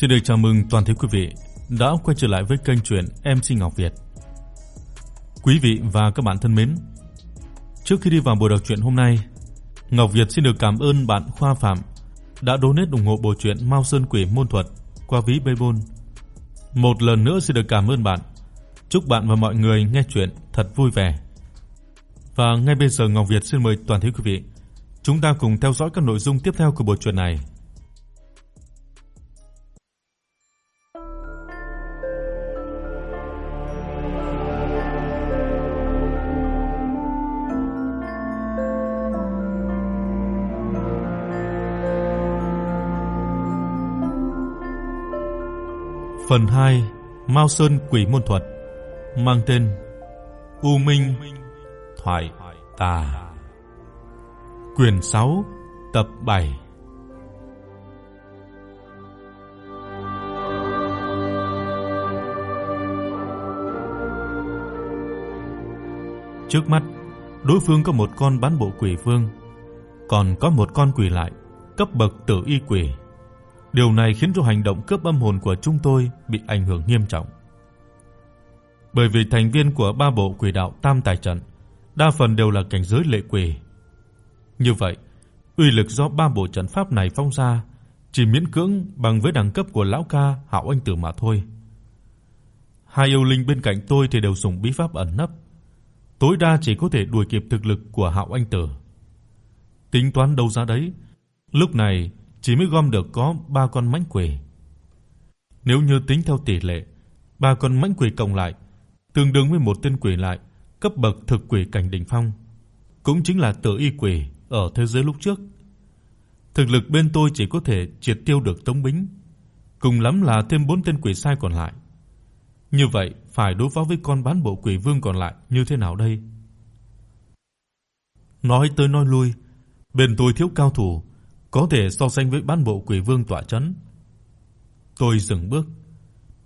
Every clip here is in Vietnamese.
Xin được chào mừng toàn thể quý vị đã quay trở lại với kênh truyện MC Ngọc Việt. Quý vị và các bạn thân mến, trước khi đi vào buổi đọc truyện hôm nay, Ngọc Việt xin được cảm ơn bạn Khoa Phạm đã donate ủng hộ bộ truyện Mao Sơn Quỷ môn thuật qua ví Paypal. Một lần nữa xin được cảm ơn bạn. Chúc bạn và mọi người nghe truyện thật vui vẻ. Và ngay bây giờ Ngọc Việt xin mời toàn thể quý vị chúng ta cùng theo dõi các nội dung tiếp theo của bộ truyện này. Phần 2: Mao Sơn Quỷ môn thuật, mang tên U Minh Thoại Tà. Quyển 6, tập 7. Trước mắt, đối phương có một con bán bộ quỷ vương, còn có một con quỷ lại, cấp bậc tử y quỷ. Điều này khiến cho hành động cướp âm hồn của chúng tôi bị ảnh hưởng nghiêm trọng. Bởi vì thành viên của ba bộ quỷ đạo Tam Tài trận đa phần đều là cảnh giới lệ quỷ. Như vậy, uy lực do ba bộ trận pháp này phong ra chỉ miễn cưỡng bằng với đẳng cấp của lão ca Hạo Anh Tử mà thôi. Hai yêu linh bên cạnh tôi thì đều dùng bí pháp ẩn nấp, tối đa chỉ có thể đuổi kịp thực lực của Hạo Anh Tử. Tính toán đâu ra đấy, lúc này chỉ mới gom được có 3 con mãnh quỷ. Nếu như tính theo tỷ lệ, ba con mãnh quỷ cộng lại tương đương với một tên quỷ lại cấp bậc thực quỷ cảnh đỉnh phong, cũng chính là tự y quỷ ở thế giới lúc trước. Thực lực bên tôi chỉ có thể triệt tiêu được Tống Bính, cùng lắm là thêm 4 tên quỷ sai còn lại. Như vậy, phải đối phó với con bán bộ quỷ vương còn lại như thế nào đây? Nói tới nói lui, bên tôi thiếu cao thủ, có thể so sánh với bán bộ quỷ vương tọa trấn. Tôi dừng bước,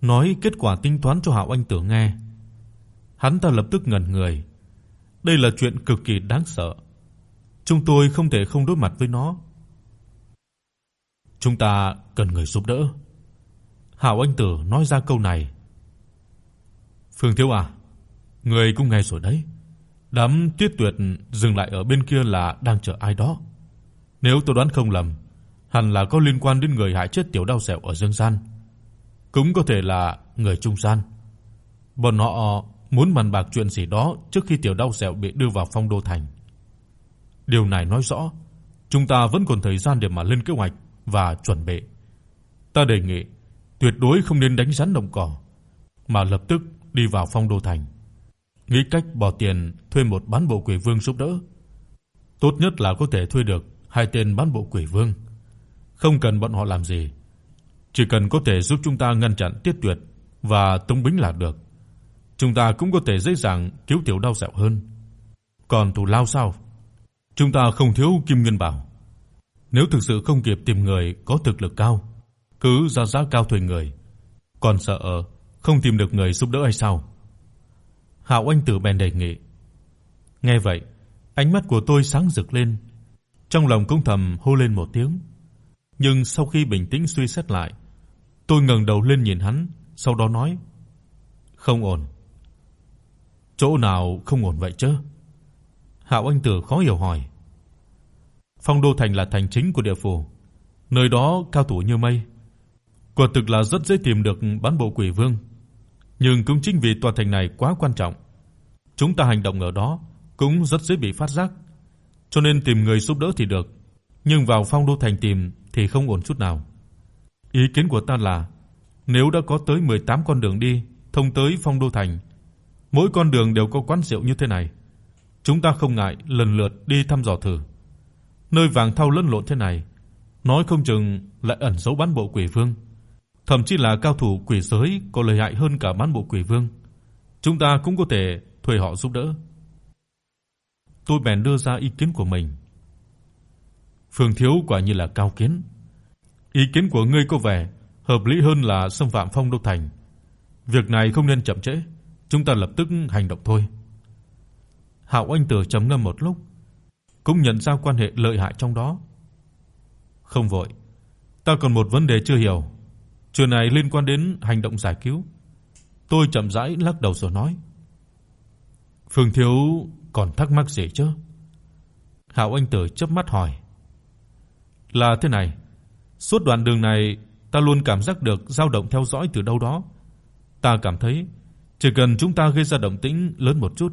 nói kết quả tính toán cho Hạo Anh Tử nghe. Hắn ta lập tức ngẩn người. Đây là chuyện cực kỳ đáng sợ. Chúng tôi không thể không đối mặt với nó. Chúng ta cần người giúp đỡ. Hạo Anh Tử nói ra câu này. Phương Thiếu à, người cũng nghe rồi đấy. Đám Tuyết Tuyệt dừng lại ở bên kia là đang chờ ai đó. Nếu tôi đoán không lầm, hẳn là có liên quan đến người hại chết tiểu đau sẹo ở Dương Gian. Cũng có thể là người trung gian. Bọn họ muốn bàn bạc chuyện gì đó trước khi tiểu đau sẹo bị đưa vào Phong Đô thành. Điều này nói rõ chúng ta vẫn còn thời gian để mà lên kế hoạch và chuẩn bị. Ta đề nghị tuyệt đối không nên đánh rắn động cỏ, mà lập tức đi vào Phong Đô thành. Nghĩ cách bỏ tiền thuê một bán bộ quỷ vương giúp đỡ. Tốt nhất là có thể thuê được hai tên bán bộ quỷ vương. Không cần bọn họ làm gì, chỉ cần có thể giúp chúng ta ngăn chặn Tiết Tuyệt và Tống Bính là được. Chúng ta cũng có thể dễ dàng cứu tiểu đau dạo hơn. Còn thù lao sao? Chúng ta không thiếu kim nguyên bảo. Nếu thực sự không kịp tìm người có thực lực cao, cứ ra giá cao thuê người. Còn sợ không tìm được người giúp đỡ hay sao? Hạo Anh Tử bèn đề nghị. Nghe vậy, ánh mắt của tôi sáng rực lên, trong lòng cũng thầm hô lên một tiếng. Nhưng sau khi bình tĩnh suy xét lại, tôi ngẩng đầu lên nhìn hắn, sau đó nói: "Không ổn." "Chỗ nào không ổn vậy chứ?" Hạo Anh Tử khó hiểu hỏi. Phong Đô thành là thành chính của địa phủ, nơi đó cao thủ như mây, quả thực là rất dễ tìm được bán bộ quỷ vương. Nhưng cũng chính vì tòa thành này quá quan trọng, chúng ta hành động ở đó cũng rất dễ bị phát giác cho nên tìm người giúp đỡ thì được, nhưng vào Phong Đô thành tìm thì không ổn chút nào. Ý kiến của ta là nếu đã có tới 18 con đường đi thông tới Phong Đô thành, mỗi con đường đều có quán rượu như thế này, chúng ta không ngại lần lượt đi thăm dò thử. Nơi vàng thau lẫn lộn thế này, nói không chừng lại ẩn giấu bán bộ quỷ vương, thậm chí là cao thủ quỷ giới có lợi hại hơn cả bán bộ quỷ vương. Chúng ta cũng có thể thuê họ giúp đỡ. Tôi bèn đưa ra ý kiến của mình. Phương thiếu quả như là cao kiến. Ý kiến của ngươi có vẻ hợp lý hơn là xâm phạm Phong Đô thành. Việc này không nên chậm trễ, chúng ta lập tức hành động thôi. Hạo Anh Tử trầm ngâm một lúc, cũng nhận ra quan hệ lợi hại trong đó. Không vội, ta còn một vấn đề chưa hiểu. Chuyện này liên quan đến hành động giải cứu. Tôi chậm rãi lắc đầu rồi nói: "Phương thiếu còn thắc mắc gì chứ?" Hạo Anh Tử chớp mắt hỏi: "Là thế này, suốt đoạn đường này ta luôn cảm giác được dao động theo dõi từ đâu đó. Ta cảm thấy chỉ cần chúng ta gây ra động tĩnh lớn một chút,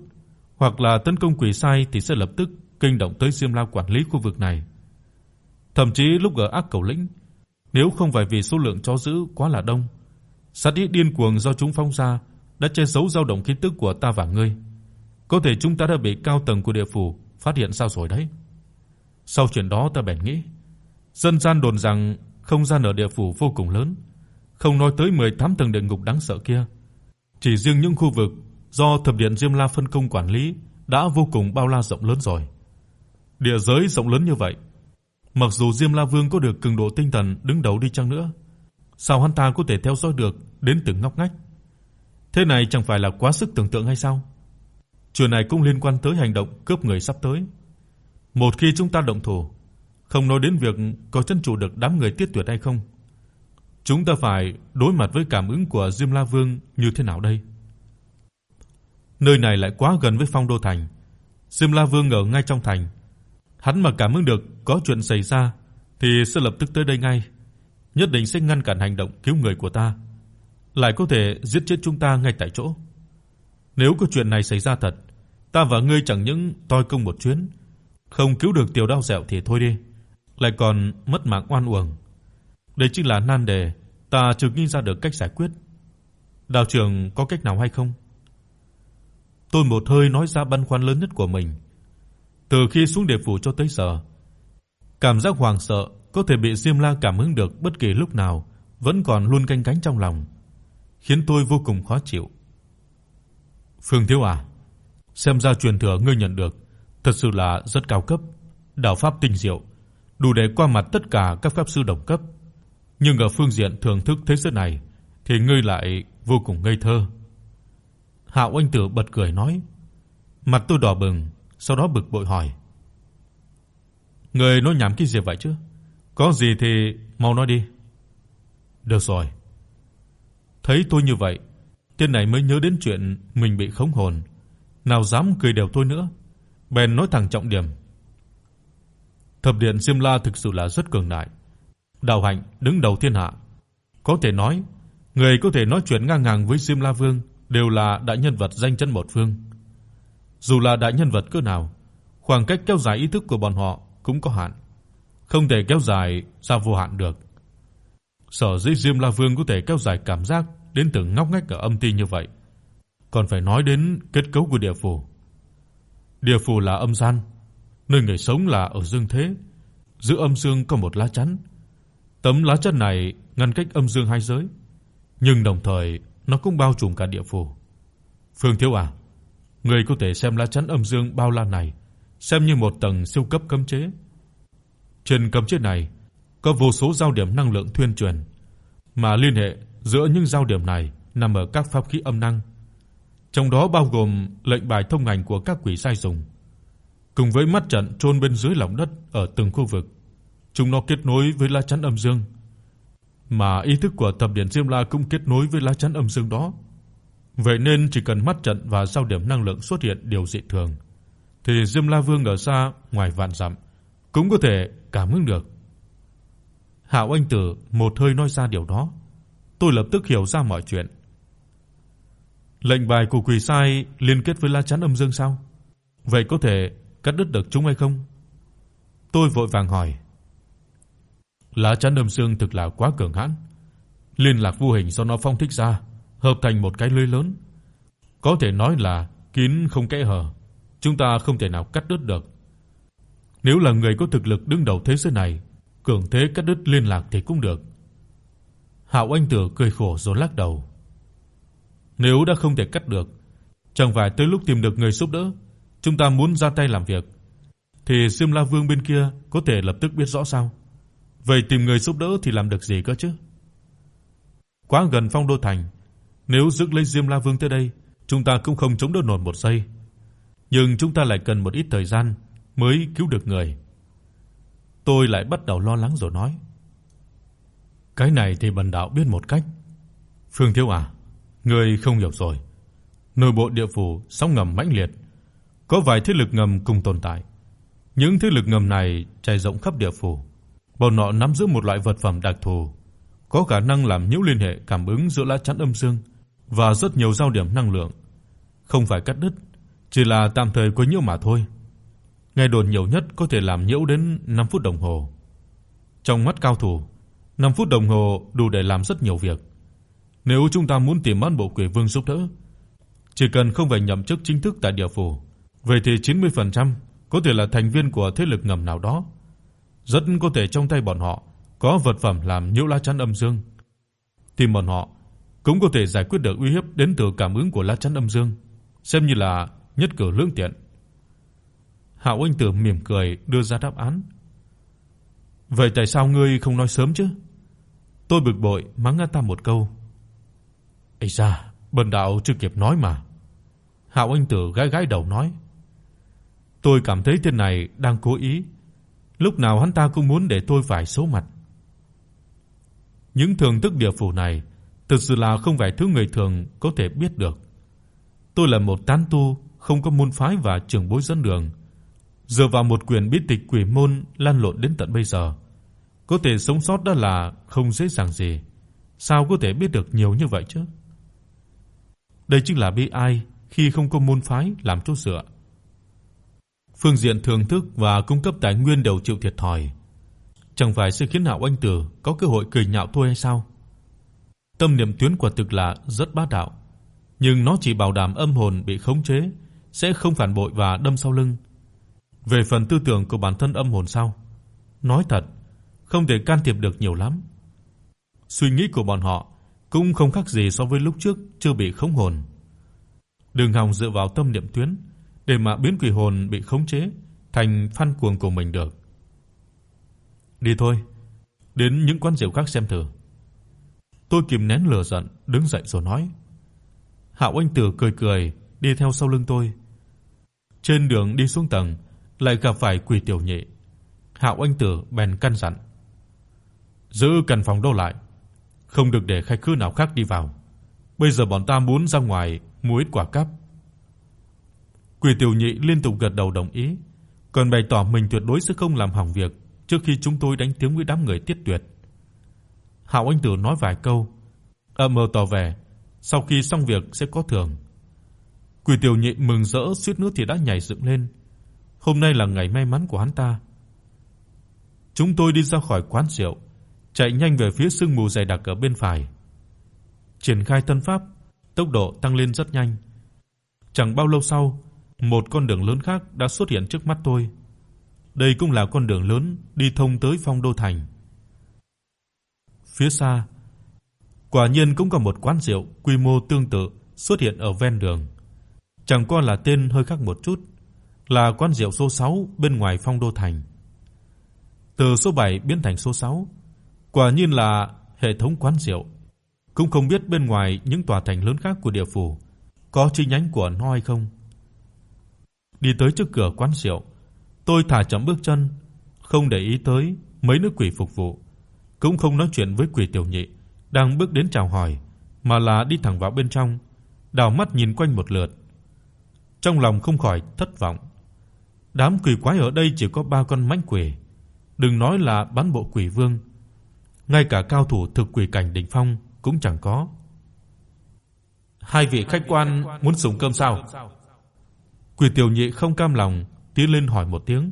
hoặc là tấn công quỷ sai thì sẽ lập tức kinh động tới Diêm La quản lý khu vực này. Thậm chí lúc ở Ác Cầu lĩnh, nếu không phải vì số lượng chó dữ quá là đông, sát ý điên cuồng do chúng phóng ra đã che giấu dao động khí tức của ta và ngươi. Có thể chúng ta đã bị cao tầng của địa phủ phát hiện sao rồi đấy. Sau chuyện đó ta bèn nghĩ, dân gian đồn rằng không gian ở địa phủ vô cùng lớn, không nói tới 18 tầng địa ngục đáng sợ kia. Chỉ riêng những khu vực do thập điện Diêm La phân công quản lý đã vô cùng bao la rộng lớn rồi. Địa giới rộng lớn như vậy, mặc dù Diêm La Vương có được cường độ tinh thần đứng đầu đi chăng nữa, sao hắn ta có thể theo dõi được đến từng ngóc ngách? Thế này chẳng phải là quá sức tưởng tượng hay sao? Chuyện này cũng liên quan tới hành động cướp người sắp tới. Một khi chúng ta động thủ, không nói đến việc có chân chủ được đám người tiết tuyệt hay không, chúng ta phải đối mặt với cảm ứng của Diêm La Vương như thế nào đây? Nơi này lại quá gần với Phong Đô thành. Diêm La Vương ở ngay trong thành. Hắn mà cảm ứng được có chuyện xảy ra thì sẽ lập tức tới đây ngay, nhất định sẽ ngăn cản hành động cứu người của ta, lại có thể giết chết chúng ta ngay tại chỗ. Nếu có chuyện này xảy ra thật, ta và ngươi chẳng những toi công một chuyến, không cứu được tiểu đao dẻo thì thôi đi, lại còn mất mạng oan uổng. Đây chính là nan đề ta chưa nghĩ ra được cách giải quyết. Đạo trưởng có cách nào hay không? Tôi một hơi nói ra băn khoăn lớn nhất của mình. Từ khi xuống địa phủ cho tới giờ, cảm giác hoảng sợ có thể bị Diêm La cảm ứng được bất kỳ lúc nào vẫn còn luôn canh cánh trong lòng, khiến tôi vô cùng khó chịu. Phương Thiếu à, xem ra truyền thừa ngươi nhận được thật sự là rất cao cấp, đạo pháp tinh diệu, đủ để qua mặt tất cả các pháp sư đồng cấp. Nhưng ở phương diện thưởng thức thế giới này thì ngươi lại vô cùng ngây thơ. Hạo Anh Tử bật cười nói. Mặt tôi đỏ bừng, sau đó bực bội hỏi: "Ngươi nói nhảm cái gì vậy chứ? Có gì thì mau nói đi." "Được rồi." Thấy tôi như vậy, tên này mới nhớ đến chuyện mình bị khống hồn, nào dám cười đều tôi nữa, bèn nói thẳng trọng điểm. Thập điện Diêm La thực sự là rất cường đại, đạo hạnh đứng đầu thiên hạ. Có thể nói, người có thể nói chuyện ngang hàng với Diêm La Vương đều là đại nhân vật danh chấn một phương. Dù là đại nhân vật cỡ nào, khoảng cách kéo dài ý thức của bọn họ cũng có hạn, không thể kéo dài ra vô hạn được. Sở dĩ Diêm La Vương có thể kéo dài cảm giác đến từng ngóc ngách ở âm ti như vậy, còn phải nói đến kết cấu của địa phủ. Địa phủ là âm gian, nơi người sống là ở dương thế, giữa âm dương có một lá chắn. Tấm lá chắn này ngăn cách âm dương hai giới, nhưng đồng thời nó cũng bao trùm cả địa phủ. Phương Thiếu à, người có thể xem lá chắn âm dương bao la này xem như một tầng siêu cấp cấm chế. Trên cấm chế này có vô số giao điểm năng lượng thuyên truyền, mà liên hệ giữa những giao điểm này nằm ở các pháp khí âm năng. Trong đó bao gồm lệnh bài thông hành của các quỷ sai dùng, cùng với mắt trận chôn bên dưới lòng đất ở từng khu vực. Chúng nó kết nối với lá chắn âm dương mà ý thức của tập điển Diêm La cũng kết nối với lá chắn âm dương đó. Vậy nên chỉ cần mắt trận và giao điểm năng lượng xuất hiện điều dị thường thì Diêm La Vương ở xa ngoài vạn dặm cũng có thể cảm ứng được. Hạo Anh Tử một hơi nói ra điều đó, tôi lập tức hiểu ra mọi chuyện. Lệnh bài của quỷ sai liên kết với lá chắn âm dương sao? Vậy có thể cắt đứt được chúng hay không? Tôi vội vàng hỏi. Lá chắn âm dương thực là quá cường hãn. Liên lạc vô hình do nó phong thích ra, hợp thành một cái lưới lớn. Có thể nói là kín không kẽ hở, chúng ta không thể nào cắt đứt được. Nếu là người có thực lực đứng đầu thế giới này, cường thế cắt đứt liên lạc thì cũng được. Hạo Anh Tử cười khổ rồi lắc đầu. Nếu đã không thể cắt được, chẳng phải tới lúc tìm được người giúp đỡ, chúng ta muốn ra tay làm việc thì Diêm La Vương bên kia có thể lập tức biết rõ sao? Vậy tìm người giúp đỡ thì làm được gì cơ chứ? Quá gần Phong Đô thành, nếu rước lấy Diêm La Vương tới đây, chúng ta cũng không chống đỡ nổi một giây. Nhưng chúng ta lại cần một ít thời gian mới cứu được người. Tôi lại bắt đầu lo lắng rồi nói: cái này thì bần đạo biết một cách. Phương Thiếu à, ngươi không hiểu rồi. Nội bộ địa phủ sóng ngầm mãnh liệt, có vài thế lực ngầm cùng tồn tại. Những thế lực ngầm này trải rộng khắp địa phủ. Bọn họ nắm giữ một loại vật phẩm đặc thù, có khả năng làm nhiễu liên hệ cảm ứng giữa lá chắn âm dương và rất nhiều giao điểm năng lượng. Không phải cắt đứt, chỉ là tạm thời quấy nhiễu mà thôi. ngay đồn nhiều nhất có thể làm nhiễu đến 5 phút đồng hồ. Trong mắt cao thủ, 5 phút đồng hồ đủ để làm rất nhiều việc. Nếu chúng ta muốn tìm Mãn Bộ Quỷ Vương giúp đỡ, chỉ cần không phải nhậm chức chính thức tại địa phủ, vậy thì 90% có thể là thành viên của thế lực ngầm nào đó. Rất có thể trong tay bọn họ có vật phẩm làm nhiễu lá chắn âm dương. Tìm bọn họ cũng có thể giải quyết được uy hiếp đến từ cảm ứng của lá chắn âm dương, xem như là nhất cử lưỡng tiện. Hạo Anh Tử mỉm cười đưa ra đáp án. Vậy tại sao ngươi không nói sớm chứ? Tôi bực bội mắng anh ta một câu. "Ây da, bần đạo chưa kịp nói mà." Hạo Anh Tử gãi gãi đầu nói. Tôi cảm thấy tên này đang cố ý, lúc nào hắn ta cũng muốn để tôi phải số mặt. Những thường thức địa phủ này thực sự là không phải thứ người thường có thể biết được. Tôi là một tán tu, không có môn phái và trưởng bối dẫn đường, dựa vào một quyền bí tịch quỷ môn lan lộn đến tận bây giờ, có thể sống sót đó là không dễ dàng gì. Sao có thể biết được nhiều như vậy chứ? Đây chính là bi ai khi không có môn phái làm chỗ dựa. Phương diện thưởng thức và cung cấp tài nguyên đều chịu thiệt thòi. Chẳng phải sẽ khiến Hạo Anh Tử có cơ hội cười nhạo tôi hay sao? Tâm niệm tuyến quả thực là rất bá đạo, nhưng nó chỉ bảo đảm âm hồn bị khống chế sẽ không phản bội và đâm sau lưng. Về phần tư tưởng của bản thân âm hồn sao? Nói thật, không thể can thiệp được nhiều lắm. Suy nghĩ của bọn họ cũng không khác gì so với lúc trước chưa bị khống hồn. Đừng hòng dựa vào tâm niệm tuyến để mà biến quỷ hồn bị khống chế thành phan cuồng của mình được. Đi thôi, đến những quán rượu khác xem thử. Tôi kìm nén lửa giận, đứng dậy rồi nói. Hạo Anh Tử cười cười, đi theo sau lưng tôi. Trên đường đi xuống tầng, lại gặp phải Quỷ Tiểu Nhị. Hạo Anh Tử bèn căn dặn: "Giữ căn phòng đâu lại, không được để khách khứa nào khác đi vào. Bây giờ bọn ta muốn ra ngoài mua ít quả cáp." Quỷ Tiểu Nhị liên tục gật đầu đồng ý, còn bày tỏ mình tuyệt đối sẽ không làm hỏng việc trước khi chúng tôi đánh tiếng với đám người Tiết Tuyệt. Hạo Anh Tử nói vài câu, âm mơ ờ tỏ vẻ sau khi xong việc sẽ có thưởng. Quỷ Tiểu Nhị mừng rỡ suýt nữa thì đã nhảy dựng lên. Hôm nay là ngày may mắn của hắn ta. Chúng tôi đi ra khỏi quán rượu, chạy nhanh về phía sương mù dày đặc ở bên phải. Triển khai thân pháp, tốc độ tăng lên rất nhanh. Chẳng bao lâu sau, một con đường lớn khác đã xuất hiện trước mắt tôi. Đây cũng là con đường lớn đi thông tới Phong Đô thành. Phía xa, quả nhiên cũng có một quán rượu quy mô tương tự xuất hiện ở ven đường. Chẳng qua là tên hơi khác một chút, là quán rượu số 6 bên ngoài Phong Đô thành. Từ số 7 biến thành số 6, quả nhiên là hệ thống quán rượu. Cũng không biết bên ngoài những tòa thành lớn khác của địa phủ có chi nhánh của nó hay không. Đi tới trước cửa quán rượu, tôi thả chậm bước chân, không để ý tới mấy nữ quỷ phục vụ, cũng không nói chuyện với quỷ tiểu nhị đang bước đến chào hỏi, mà là đi thẳng vào bên trong, đảo mắt nhìn quanh một lượt. Trong lòng không khỏi thất vọng. Đám quỷ quái ở đây chỉ có ba con mãnh quỷ, đừng nói là bán bộ quỷ vương, ngay cả cao thủ thực quỷ cảnh đỉnh phong cũng chẳng có. Hai vị khách quan muốn dùng cơm sao? Quỷ tiểu nhị không cam lòng tiến lên hỏi một tiếng.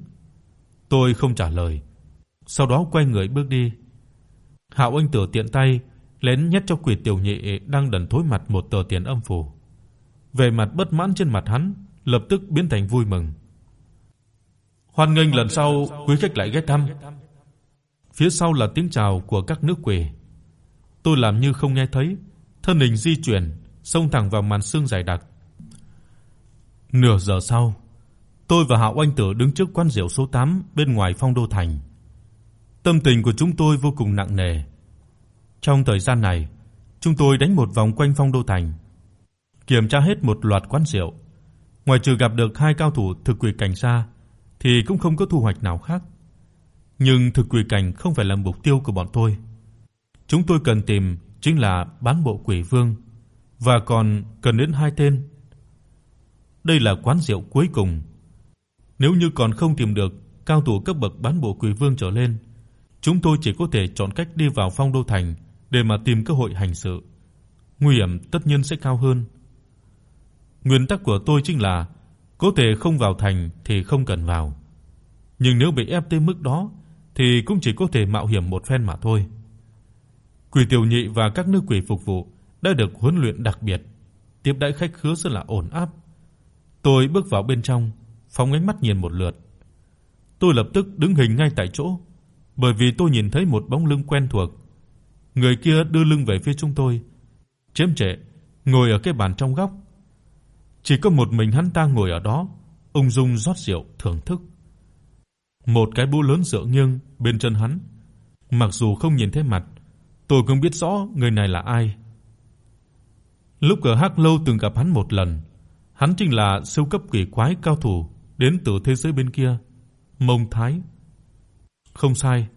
Tôi không trả lời, sau đó quay người bước đi. Hạo Anh Tử tiện tay lén nhét cho Quỷ tiểu nhị đang đần thối mặt một tờ tiền âm phủ. Vẻ mặt bất mãn trên mặt hắn lập tức biến thành vui mừng. Hoan nghênh lần sau quý khách lại ghé thăm. Phía sau là tiếng chào của các nữ quỷ. Tôi làm như không nghe thấy, thân hình di chuyển, xông thẳng vào màn sương dày đặc. Nửa giờ sau, tôi và Hạo Anh Tử đứng trước quán rượu số 8 bên ngoài Phong Đô thành. Tâm tình của chúng tôi vô cùng nặng nề. Trong thời gian này, chúng tôi đánh một vòng quanh Phong Đô thành, kiểm tra hết một loạt quán rượu. Ngoài trừ gặp được hai cao thủ thực quỷ cảnh xa thì cũng không có thu hoạch nào khác. Nhưng thực quỷ cảnh không phải là mục tiêu của bọn tôi. chúng tôi cần tìm chính là bán bộ quỷ vương và còn cần đến hai tên. Đây là quán rượu cuối cùng. Nếu như còn không tìm được cao thủ cấp bậc bán bộ quỷ vương trở lên, chúng tôi chỉ có thể chọn cách đi vào Phong Đô thành để mà tìm cơ hội hành sự. Nguy hiểm tất nhiên sẽ cao hơn. Nguyên tắc của tôi chính là có thể không vào thành thì không cần vào. Nhưng nếu bị ép tới mức đó thì cũng chỉ có thể mạo hiểm một phen mà thôi. Quỷ tiểu nhị và các nữ quỷ phục vụ đã được huấn luyện đặc biệt, tiếp đãi khách khứa rất là ổn áp. Tôi bước vào bên trong, phóng ánh mắt nhìn một lượt. Tôi lập tức đứng hình ngay tại chỗ, bởi vì tôi nhìn thấy một bóng lưng quen thuộc. Người kia đưa lưng về phía chúng tôi, chém chệ ngồi ở cái bàn trong góc. Chỉ có một mình hắn ta ngồi ở đó, ung dung rót rượu thưởng thức. Một cái búa lớn dựa nghiêng bên chân hắn. Mặc dù không nhìn thấy mặt, tôi cũng biết rõ người này là ai. Lúc ở Hắc Lâu từng gặp hắn một lần, hắn chính là siêu cấp quỷ quái cao thủ đến từ thế giới bên kia, Mông Thái. Không sai,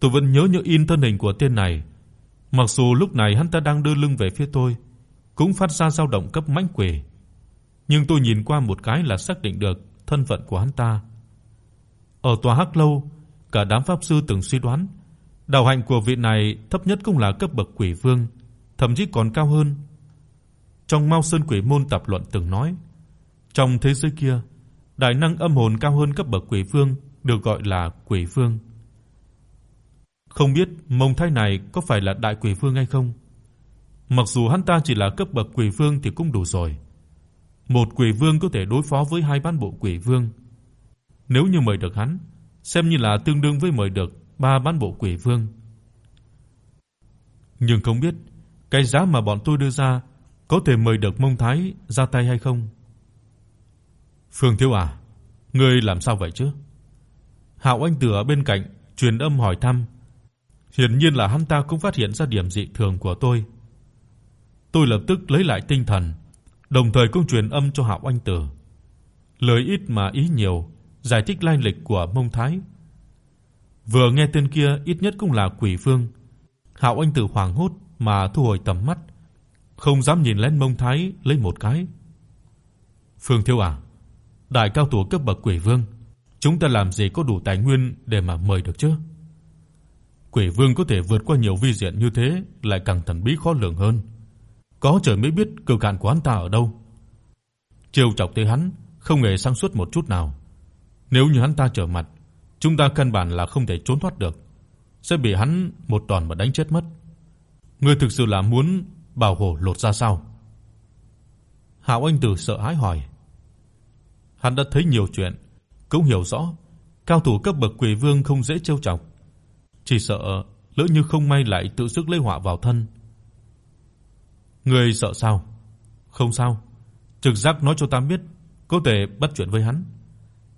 tôi vẫn nhớ như in thân hình của tên này. Mặc dù lúc này hắn ta đang đưa lưng về phía tôi, cũng phát ra dao động cấp mãnh quỷ, nhưng tôi nhìn qua một cái là xác định được thân phận của hắn ta. Ở tòa Hắc lâu, cả đám pháp sư từng suy đoán, đạo hạnh của vị này thấp nhất cũng là cấp bậc quỷ vương, thậm chí còn cao hơn. Trong Mao Sơn Quỷ môn tập luận từng nói, trong thế giới kia, đại năng âm hồn cao hơn cấp bậc quỷ vương được gọi là quỷ vương. Không biết Mông Thái này có phải là đại quỷ vương hay không? Mặc dù hắn ta chỉ là cấp bậc quỷ vương thì cũng đủ rồi. Một quỷ vương có thể đối phó với hai bán bộ quỷ vương. Nếu như mời được hắn, xem như là tương đương với mời được ba bán bộ quỷ vương. Nhưng không biết cái giá mà bọn tôi đưa ra có thể mời được Mông Thái ra tay hay không. Phương Thiếu à, ngươi làm sao vậy chứ? Hạo Anh Tử ở bên cạnh truyền âm hỏi thăm. Hiển nhiên là hắn ta cũng phát hiện ra điểm dị thường của tôi. Tôi lập tức lấy lại tinh thần, đồng thời cũng truyền âm cho Hạo Anh Tử. Lời ít mà ý nhiều, giải thích lai lịch của Mông Thái. Vừa nghe tên kia ít nhất cũng là quỷ vương. Hạo Anh Tử hoảng hốt mà thu hồi tầm mắt, không dám nhìn lên Mông Thái lấy một cái. Phương Thiếu à, đại cao thủ cấp bậc quỷ vương, chúng ta làm gì có đủ tài nguyên để mà mời được chứ? Quỷ vương có thể vượt qua nhiều vi diện như thế, lại càng thần bí khó lường hơn. Có trời mới biết cực hạn của hắn ta ở đâu. Trêu chọc tới hắn, không hề sang suốt một chút nào. Nếu như hắn ta trở mặt, chúng ta căn bản là không thể trốn thoát được, sẽ bị hắn một đòn mà đánh chết mất. Ngươi thực sự là muốn bảo hộ lột ra sao? Hạo Anh Tử sợ hãi hỏi. Hắn đã thấy nhiều chuyện, cũng hiểu rõ cao thủ cấp bậc quỷ vương không dễ trêu chọc, chỉ sợ lỡ như không may lại tự sức lấy họa vào thân. Ngươi sợ sao? Không sao, trực giác nói cho ta biết có thể bắt chuyện với hắn.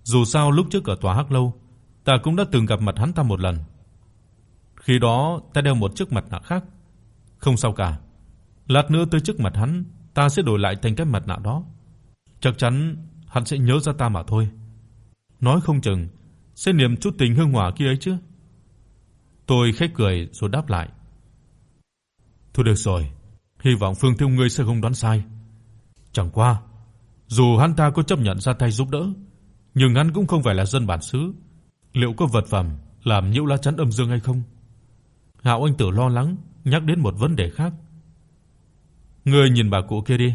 Dù sao lúc trước ở tòa Hắc lâu, ta cũng đã từng gặp mặt hắn ta một lần. Khi đó ta đeo một chiếc mặt nạ khác. Không sao cả. Lát nữa tới trước mặt hắn, ta sẽ đổi lại thành cái mặt nạ đó. Chắc chắn hắn sẽ nhớ ra ta mà thôi. Nói không chừng sẽ niệm chút tình hương hỏa kia ấy chứ. Tôi khẽ cười rồi đáp lại. Thôi được rồi, hy vọng Phương Thiếu ngươi sẽ không đoán sai. Chẳng qua, dù hắn ta có chấp nhận ra tay giúp đỡ, nhưng hắn cũng không phải là dân bản xứ, liệu có vật phẩm làm nhiễu lá chắn âm dương hay không? Hạo Anh Tử lo lắng nhắc đến một vấn đề khác. Ngươi nhìn bà cụ kia đi.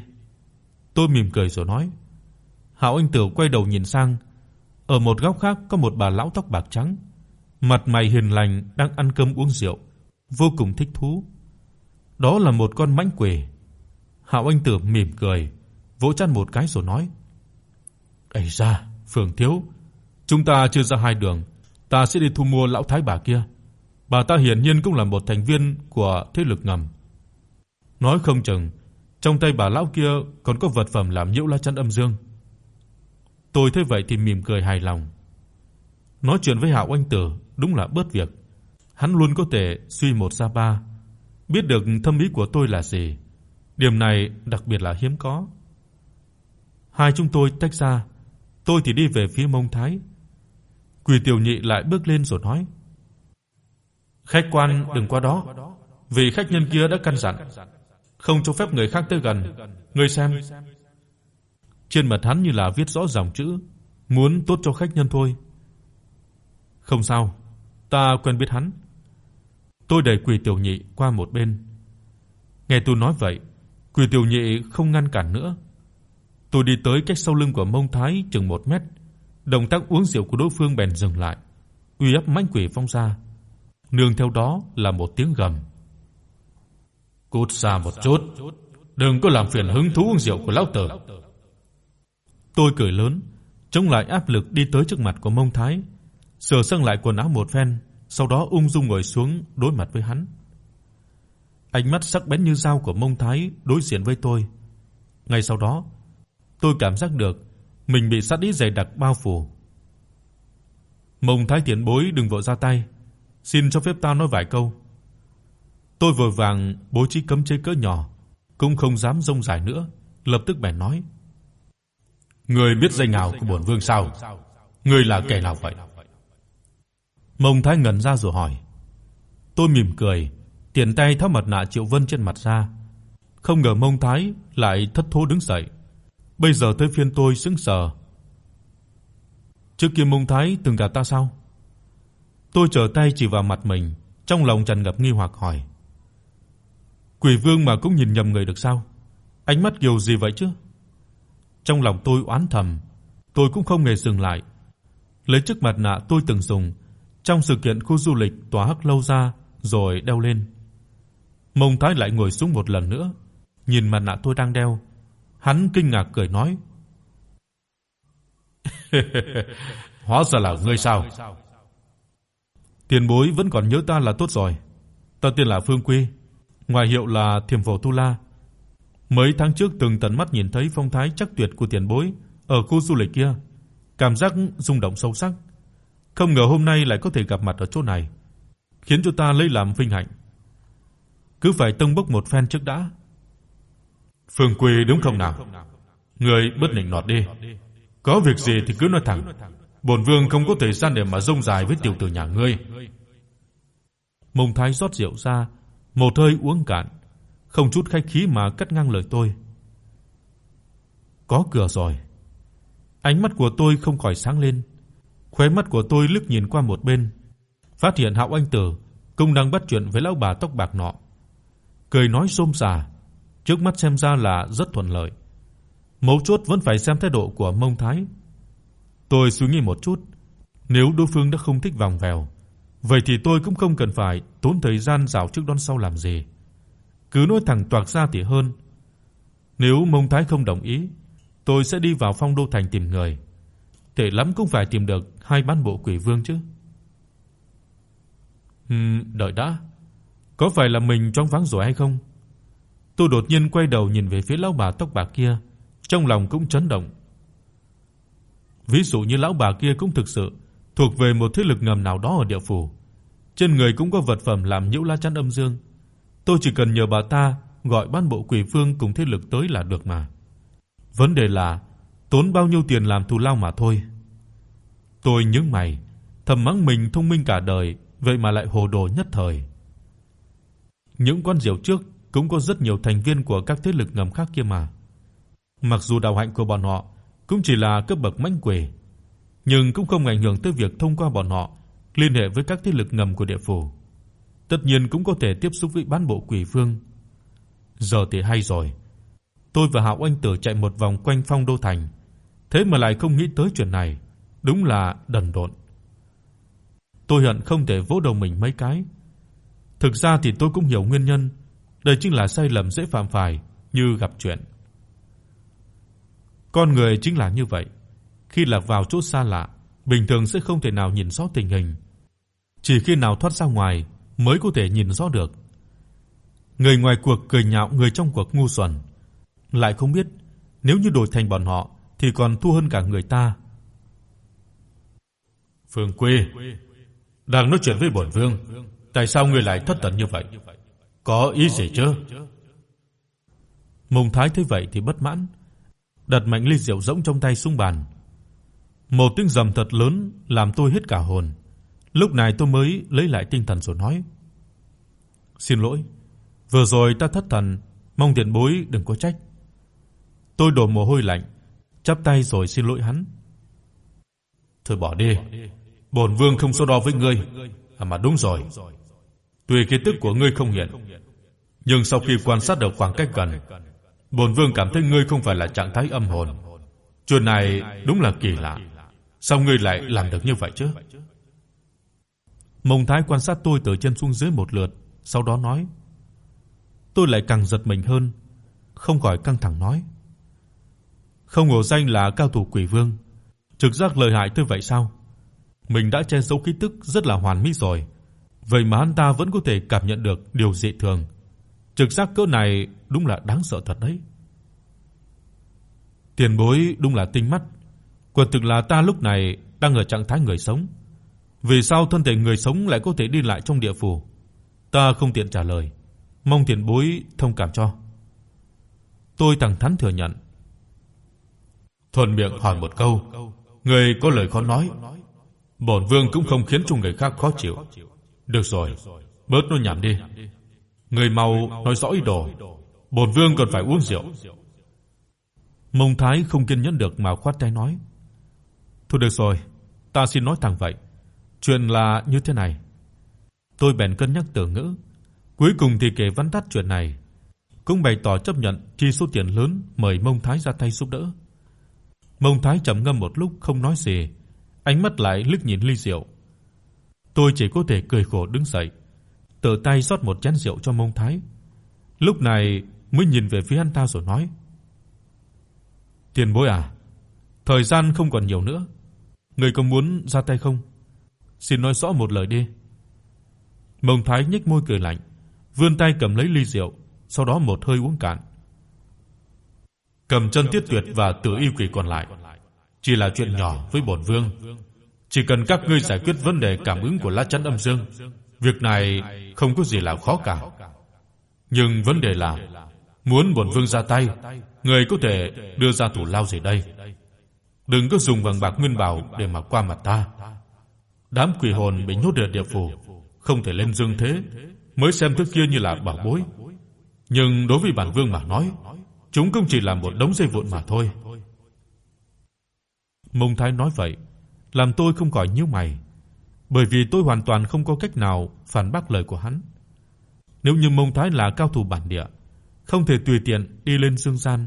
Tôi mỉm cười rồi nói. Hạo Anh Tử quay đầu nhìn sang, ở một góc khác có một bà lão tóc bạc trắng, mặt mày hiền lành đang ăn cơm uống rượu, vô cùng thích thú. Đó là một con mãnh quỷ. Hạo Anh Tử mỉm cười, vỗ chăn một cái rồi nói: "ấy da, phường thiếu, chúng ta chưa ra hai đường, ta sẽ đi thu mua lão thái bà kia. Bà ta hiển nhiên cũng là một thành viên của thế lực ngầm. Nói không chừng trong tay bà lão kia còn có vật phẩm làm nhiễu la chắn âm dương." Tôi thấy vậy thì mỉm cười hài lòng. Nói chuyện với Hạo Anh Tử đúng là bớt việc. Hắn luôn có thể suy một ra ba, biết được thâm ý của tôi là gì. Điểm này đặc biệt là hiếm có. Hai chúng tôi tách ra, tôi thì đi về phía Mông Thái. Quỷ Tiểu Nhị lại bước lên rồi nói: "Khách quan đừng qua đó, vì khách nhân kia đã căn dặn không cho phép người khác tới gần, Người xem." Trên mặt hắn như là viết rõ dòng chữ, muốn tốt cho khách nhân thôi. Không sao, ta quen biết hắn. Tôi đẩy Quỷ Tiểu Nhị qua một bên. Nghe tôi nói vậy, Quỷ Tiểu Nhị không ngăn cản nữa. Tôi đi tới cách sau lưng của Mông Thái chừng 1 mét, động tác uống rượu của đối phương bèn dừng lại, uy áp mãnh quỷ phong ra. Nương theo đó là một tiếng gầm. Cút xa một chút, đừng có làm phiền hứng thú uống rượu của lão tử. Tôi cười lớn, chống lại áp lực đi tới trước mặt của Mông Thái, sửa sang lại quần áo một phen, sau đó ung dung ngồi xuống đối mặt với hắn. Ánh mắt sắc bén như dao của Mông Thái đối diện với tôi. Ngay sau đó, tôi cảm giác được mình bị sát ý dày đặc bao phủ. Mông Thái tiền bối đừng vội ra tay, xin cho phép ta nói vài câu. Tôi vội vàng bố trí cấm chế cỡ nhỏ, cũng không dám rông dài nữa, lập tức bèn nói: "Ngươi biết danh hào của bổn vương sao? Ngươi là kẻ nào vậy?" Mông Thái ngẩn ra rồi hỏi. Tôi mỉm cười, tiện tay tháo mặt nạ Triệu Vân trên mặt ra. Không ngờ Mông Thái lại thất thố đứng dậy. Bây giờ tới phiên tôi sững sờ. Trước kia Mông Thái từng gặp ta sao? Tôi trở tay chỉ vào mặt mình, trong lòng tràn ngập nghi hoặc hỏi. Quỷ Vương mà cũng nhìn nhầm người được sao? Ánh mắt kiểu gì vậy chứ? Trong lòng tôi oán thầm, tôi cũng không hề dừng lại. Lấy chiếc mặt nạ tôi từng dùng trong sự kiện khu du lịch tòa Hắc lâu ra rồi đeo lên. Mông Thái lại ngồi xuống một lần nữa, nhìn mặt nạ tôi đang đeo, hắn kinh ngạc cười nói: "Hóa ra là ngươi sao? Tiền bối vẫn còn nhớ ta là tốt rồi. Ta tên là Phương Quy, ngoài hiệu là Thiểm Phổ Tu La. Mấy tháng trước từng tận mắt nhìn thấy phong thái chắc tuyệt của tiền bối ở khu du lịch kia, cảm giác rung động sâu sắc. Không ngờ hôm nay lại có thể gặp mặt ở chỗ này, khiến cho ta lấy làm vinh hạnh. Cứ phải tông bốc một phen trước đã. Phương Quỳ đúng không nào? Ngươi bất nịnh nọt đi. Có việc gì thì cứ nói thẳng. Bổn vương không có thời gian để mà rông dài với tiểu tử nhà ngươi. Mông Thái rót rượu ra, một hơi uống cạn, không chút khách khí mà cắt ngang lời tôi. Có cửa rồi. Ánh mắt của tôi không khỏi sáng lên. Khóe mắt của tôi lướt nhìn qua một bên, phát hiện Hạo Anh Tử cũng đang bắt chuyện với lão bà tóc bạc nọ. Cười nói xôm rả, trước mắt xem ra là rất thuận lợi. Mấu chốt vẫn phải xem thái độ của Mông Thái. Tôi suy nghĩ một chút, nếu đối phương đã không thích vòng vèo, vậy thì tôi cũng không cần phải tốn thời gian dạo trước đón sau làm gì. Cứ nói thẳng toạc ra thì hơn. Nếu Mông Thái không đồng ý, tôi sẽ đi vào Phong Đô thành tìm người tệ lắm cũng phải tìm được hai bán bộ quỷ vương chứ. Ừm, đợi đã. Có phải là mình choáng váng rồi hay không? Tôi đột nhiên quay đầu nhìn về phía lão bà tóc bạc kia, trong lòng cũng chấn động. Ví dụ như lão bà kia cũng thực sự thuộc về một thế lực ngầm nào đó ở địa phủ, trên người cũng có vật phẩm làm nhiễu la chắn âm dương. Tôi chỉ cần nhờ bà ta gọi ban bộ quỷ vương cùng thế lực tới là được mà. Vấn đề là tốn bao nhiêu tiền làm thù lao mà thôi. Tôi nhướng mày, thầm mắng mình thông minh cả đời, vậy mà lại hồ đồ nhất thời. Những con diều trước cũng có rất nhiều thành viên của các thế lực ngầm khác kia mà. Mặc dù đạo hạnh của bọn họ cũng chỉ là cấp bậc mãnh quỷ, nhưng cũng không ảnh hưởng tới việc thông qua bọn họ liên hệ với các thế lực ngầm của địa phủ. Tất nhiên cũng có thể tiếp xúc với bán bộ quỷ vương. Giờ thì hay rồi. Tôi và Hạo Anh Tử chạy một vòng quanh Phong Đô thành, thế mà lại không nghĩ tới chuyện này, đúng là đần độn. Tôi hận không thể vỗ đầu mình mấy cái. Thực ra thì tôi cũng hiểu nguyên nhân, đây chính là sai lầm dễ phạm phải như gặp chuyện. Con người chính là như vậy, khi lạc vào chỗ xa lạ, bình thường sẽ không thể nào nhìn rõ tình hình. Chỉ khi nào thoát ra ngoài mới có thể nhìn rõ được. Người ngoài cuộc cười nhạo người trong cuộc ngu xuẩn, lại không biết nếu như đổi thành bọn họ thì còn thua hơn cả người ta. Phương Quy, đang nói chuyện với bổn vương, tại sao ngươi lại thất thần như vậy? Có ý gì chứ? Mông Thái thấy vậy thì bất mãn, đặt mạnh ly rượu rỗng trong tay xuống bàn. Một tiếng rầm thật lớn làm tôi hết cả hồn. Lúc này tôi mới lấy lại tinh thần rồi nói: "Xin lỗi, Vừa rồi ta thất thần, mong tiền bối đừng có trách. Tôi đổ mồ hôi lạnh, chắp tay rồi xin lỗi hắn. Thôi bỏ đi, bổn vương không so đo với ngươi. À mà đúng rồi. Tuy khí tức của ngươi không hiện, nhưng sau khi quan sát được khoảng cách gần, bổn vương cảm thấy ngươi không phải là trạng thái âm hồn. Chuyện này đúng là kỳ lạ. Sao ngươi lại làm được như vậy chứ? Mông Thái quan sát tôi từ chân xuống dưới một lượt, sau đó nói: Tôi lại càng giật mình hơn, không khỏi căng thẳng nói: Không ngờ danh là cao thủ quỷ vương, trực giác lợi hại tới vậy sao? Mình đã che giấu khí tức rất là hoàn mỹ rồi, vậy mà hắn ta vẫn có thể cảm nhận được điều dị thường. Trực giác cỡ này đúng là đáng sợ thật đấy. Tiền bối đúng là tinh mắt, quả thực là ta lúc này đang ở trạng thái người sống. Vì sao thân thể người sống lại có thể đi lại trong địa phủ? Ta không tiện trả lời, mong tiền bối thông cảm cho. Tôi thẳng thắn thừa nhận. Thuần miệng hỏi một câu, người có lời khó nói. Bổn vương cũng không khiến cho người khác khó chịu. Được rồi, bớt nói nhảm đi. Người mau nói rõ ý đồ. Bổn vương còn phải uống rượu. Mông Thái không kiên nhẫn được mà khoát tay nói: "Thôi được rồi, ta xin nói thẳng vậy. Chuyện là như thế này." Tôi bèn cân nhắc từ ngữ, cuối cùng thì kể vắn tắt chuyện này, cũng bày tỏ chấp nhận chi số tiền lớn mời Mông Thái ra tay giúp đỡ. Mông Thái trầm ngâm một lúc không nói gì, ánh mắt lại liếc nhìn ly rượu. Tôi chỉ có thể cười khổ đứng dậy, tự tay rót một chén rượu cho Mông Thái. Lúc này mới nhìn về phía anh ta rồi nói: "Tiền bối à, thời gian không còn nhiều nữa, người có muốn ra tay không? Xin nói rõ một lời đi." Mông Thái nhếch môi cười lạnh, vươn tay cầm lấy ly rượu, sau đó một hơi uống cạn. Cầm chân Tiết Tuyệt và Tử Y Quỷ còn lại, chỉ là chuyện nhỏ với bổn vương. Chỉ cần các ngươi giải quyết vấn đề cảm ứng của lá chắn âm dương, việc này không có gì là khó cả. Nhưng vấn đề là muốn bổn vương ra tay, người có thể đưa ra thủ lao gì đây? Đừng có dùng vàng bạc nguyên bảo để mà qua mặt ta. Đám quỷ hồn bị nhốt ở địa phủ, không thể lên dương thế, mới xem thứ kia như là bảo bối. Nhưng đối với bản vương mà nói, chúng cũng chỉ là một đống dây vụn mà thôi. Mông Thái nói vậy, làm tôi không khỏi nhíu mày, bởi vì tôi hoàn toàn không có cách nào phản bác lời của hắn. Nếu như Mông Thái là cao thủ bản địa, không thể tùy tiện đi lên dương gian,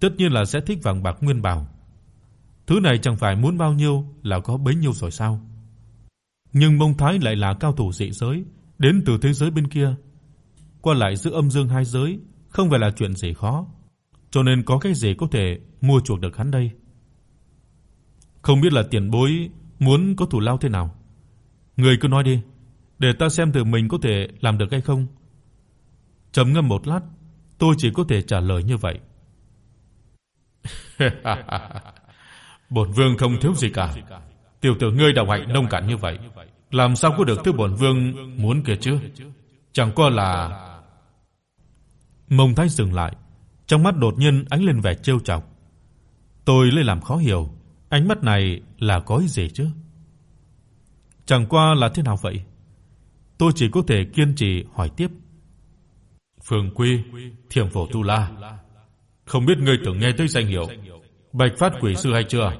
tất nhiên là sẽ thích vàng bạc nguyên bảo. Thứ này chẳng phải muốn bao nhiêu là có bấy nhiêu rồi sao? Nhưng Mông Thái lại là cao thủ dị giới, đến từ thế giới bên kia. Qua lại giữa âm dương hai giới không phải là chuyện gì khó, cho nên có cái gì có thể mua chuộc được hắn đây. Không biết là tiền bối muốn có thủ lao thế nào? Người cứ nói đi, để ta xem thử mình có thể làm được hay không. Trầm ngâm một lát, tôi chỉ có thể trả lời như vậy. bổn vương không thiếu gì cả. Tiểu tử ngươi đạo hạnh nông cạn như vậy, làm sao có được thứ bổn vương muốn kia chứ? Chẳng qua là Mông Thái dừng lại, trong mắt đột nhiên ánh lên vẻ trêu chọc. Tôi lấy làm khó hiểu, ánh mắt này là có ý gì chứ? Chẳng qua là thế nào vậy? Tôi chỉ có thể kiên trì hỏi tiếp. Phương Quy, Thiểm Phổ Tu La, không biết ngươi từng nghe tới danh hiệu Bạch Phát Quỷ sư hay chưa?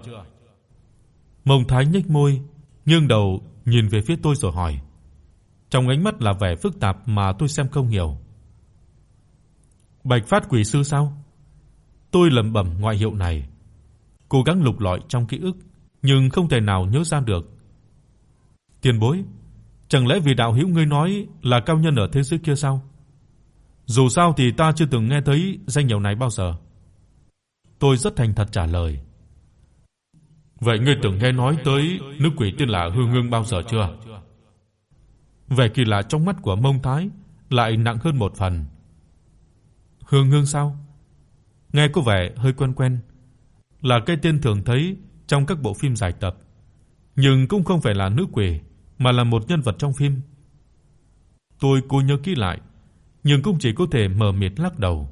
Mông Thái nhếch môi, nghiêng đầu nhìn về phía tôi rồi hỏi. Trong ánh mắt là vẻ phức tạp mà tôi xem không hiểu. Bạch Phát Quỷ sư sao? Tôi lẩm bẩm ngoại hiệu này, cố gắng lục lọi trong ký ức, nhưng không thể nào nhớ ra được. Tiền bối, chẳng lẽ vì đạo hữu ngươi nói là cao nhân ở thế giới kia sao? Dù sao thì ta chưa từng nghe thấy danh hiệu này bao giờ. Tôi rất thành thật trả lời. Vậy ngươi từng nghe nói tới nữ quỷ tên là Hương Ngưng bao giờ chưa? Vẻ kỳ lạ trong mắt của Mông Thái lại nặng hơn một phần. Hương Hương sao? Nghe có vẻ hơi quen quen, là cái tên thường thấy trong các bộ phim dài tập, nhưng cũng không phải là nữ quỷ mà là một nhân vật trong phim. Tôi cố nhớ kỹ lại, nhưng cũng chỉ có thể mờ mịt lắc đầu.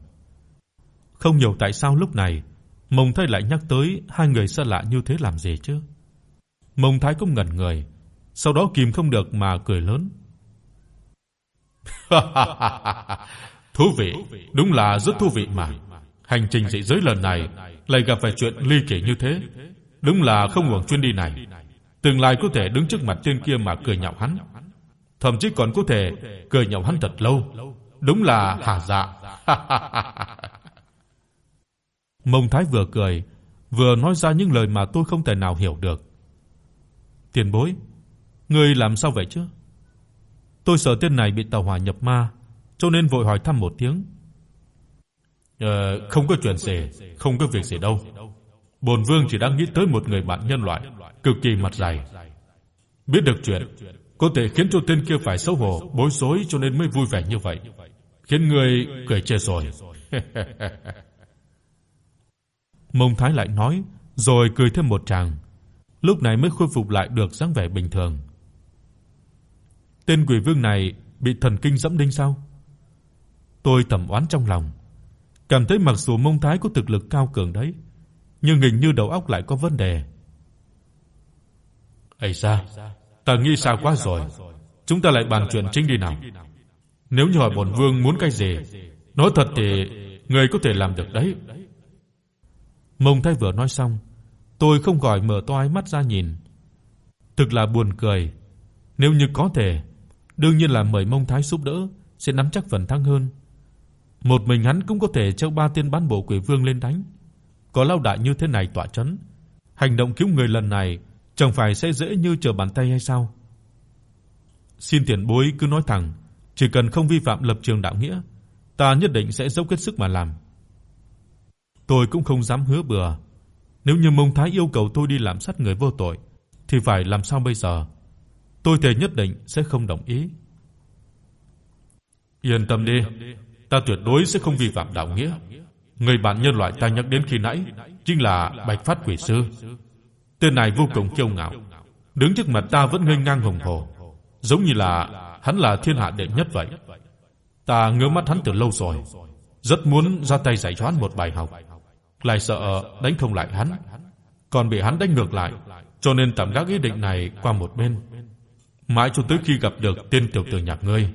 Không hiểu tại sao lúc này Mông Thái lại nhắc tới hai người xa lạ như thế làm gì chứ? Mông Thái cũng ngẩn người, sau đó kìm không được mà cười lớn. Thú vị, đúng là rất thú vị mà. Hành trình dị giới lần này lại gặp phải chuyện ly kỳ như thế, đúng là không hưởng chuyến đi này. Tương lai có thể đứng trước mặt tên kia mà cười nhạo hắn, thậm chí còn có thể cười nhạo hắn thật lâu. Đúng là hà dạ. Mông Thái vừa cười, vừa nói ra những lời mà tôi không thể nào hiểu được. Tiền bối, ngươi làm sao vậy chứ? Tôi sợ tên này bị tàu hỏa nhập ma, cho nên vội hỏi thăm một tiếng. Ờ, không có chuyện gì, không có việc gì đâu. Bổn vương chỉ đang nghĩ tới một người bạn nhân loại cực kỳ mặt dày. Biết được chuyện, có thể khiến cho tên kia phải xấu hổ, bối rối cho nên mới vui vẻ như vậy, khiến người cười chê rồi. Mông Thái lại nói, rồi cười thêm một tràng, lúc này mới khôi phục lại được dáng vẻ bình thường. Tên quỷ vương này bị thần kinh giẫm đinh sao? Tôi thầm oán trong lòng, cảm thấy mặc dù Mông Thái có thực lực cao cường đấy, nhưng hình như đầu óc lại có vấn đề. "Ấy sao? Ta nghĩ sao quá rồi. Chúng ta lại bàn chuyện chính đi nào. Nếu như hỏi bổn vương muốn cái gì, nói thật thì người có thể làm được đấy." Mông Thái vừa nói xong, tôi không khỏi mở to hai mắt ra nhìn. Thực là buồn cười. Nếu như có thể, đương nhiên là mời Mông Thái giúp đỡ sẽ nắm chắc phần thắng hơn. Một mình hắn cũng có thể treo ba tên bán bộ quỷ vương lên đánh. Có lão đại như thế này tọa trấn, hành động cứu người lần này chẳng phải sẽ dễ như trở bàn tay hay sao? Xin tiền bối cứ nói thẳng, chỉ cần không vi phạm lập trường đạo nghĩa, ta nhất định sẽ dốc hết sức mà làm. Tôi cũng không dám hứa bừa. Nếu như Mông Thái yêu cầu tôi đi làm sát người vô tội thì phải làm sao bây giờ? Tôi thề nhất định sẽ không đồng ý. Yên tâm đi, ta tuyệt đối sẽ không vi phạm đạo nghĩa. Người bạn nhân loại ta nhắc đến khi nãy chính là Bạch Phát Quỷ sư. Tên này vô cùng kiêu ngạo, đứng trước mặt ta vẫn nghênh ngang hùng hổ, giống như là hắn là thiên hạ đệ nhất vậy. Ta ngứa mắt hắn từ lâu rồi, rất muốn ra tay dạy cho hắn một bài học, lại sợ đánh không lại hắn, còn bị hắn đánh ngược lại, cho nên tạm gác ý định này qua một bên. Mãi cho tới khi gặp được tên tiểu tử nhạc ngươi.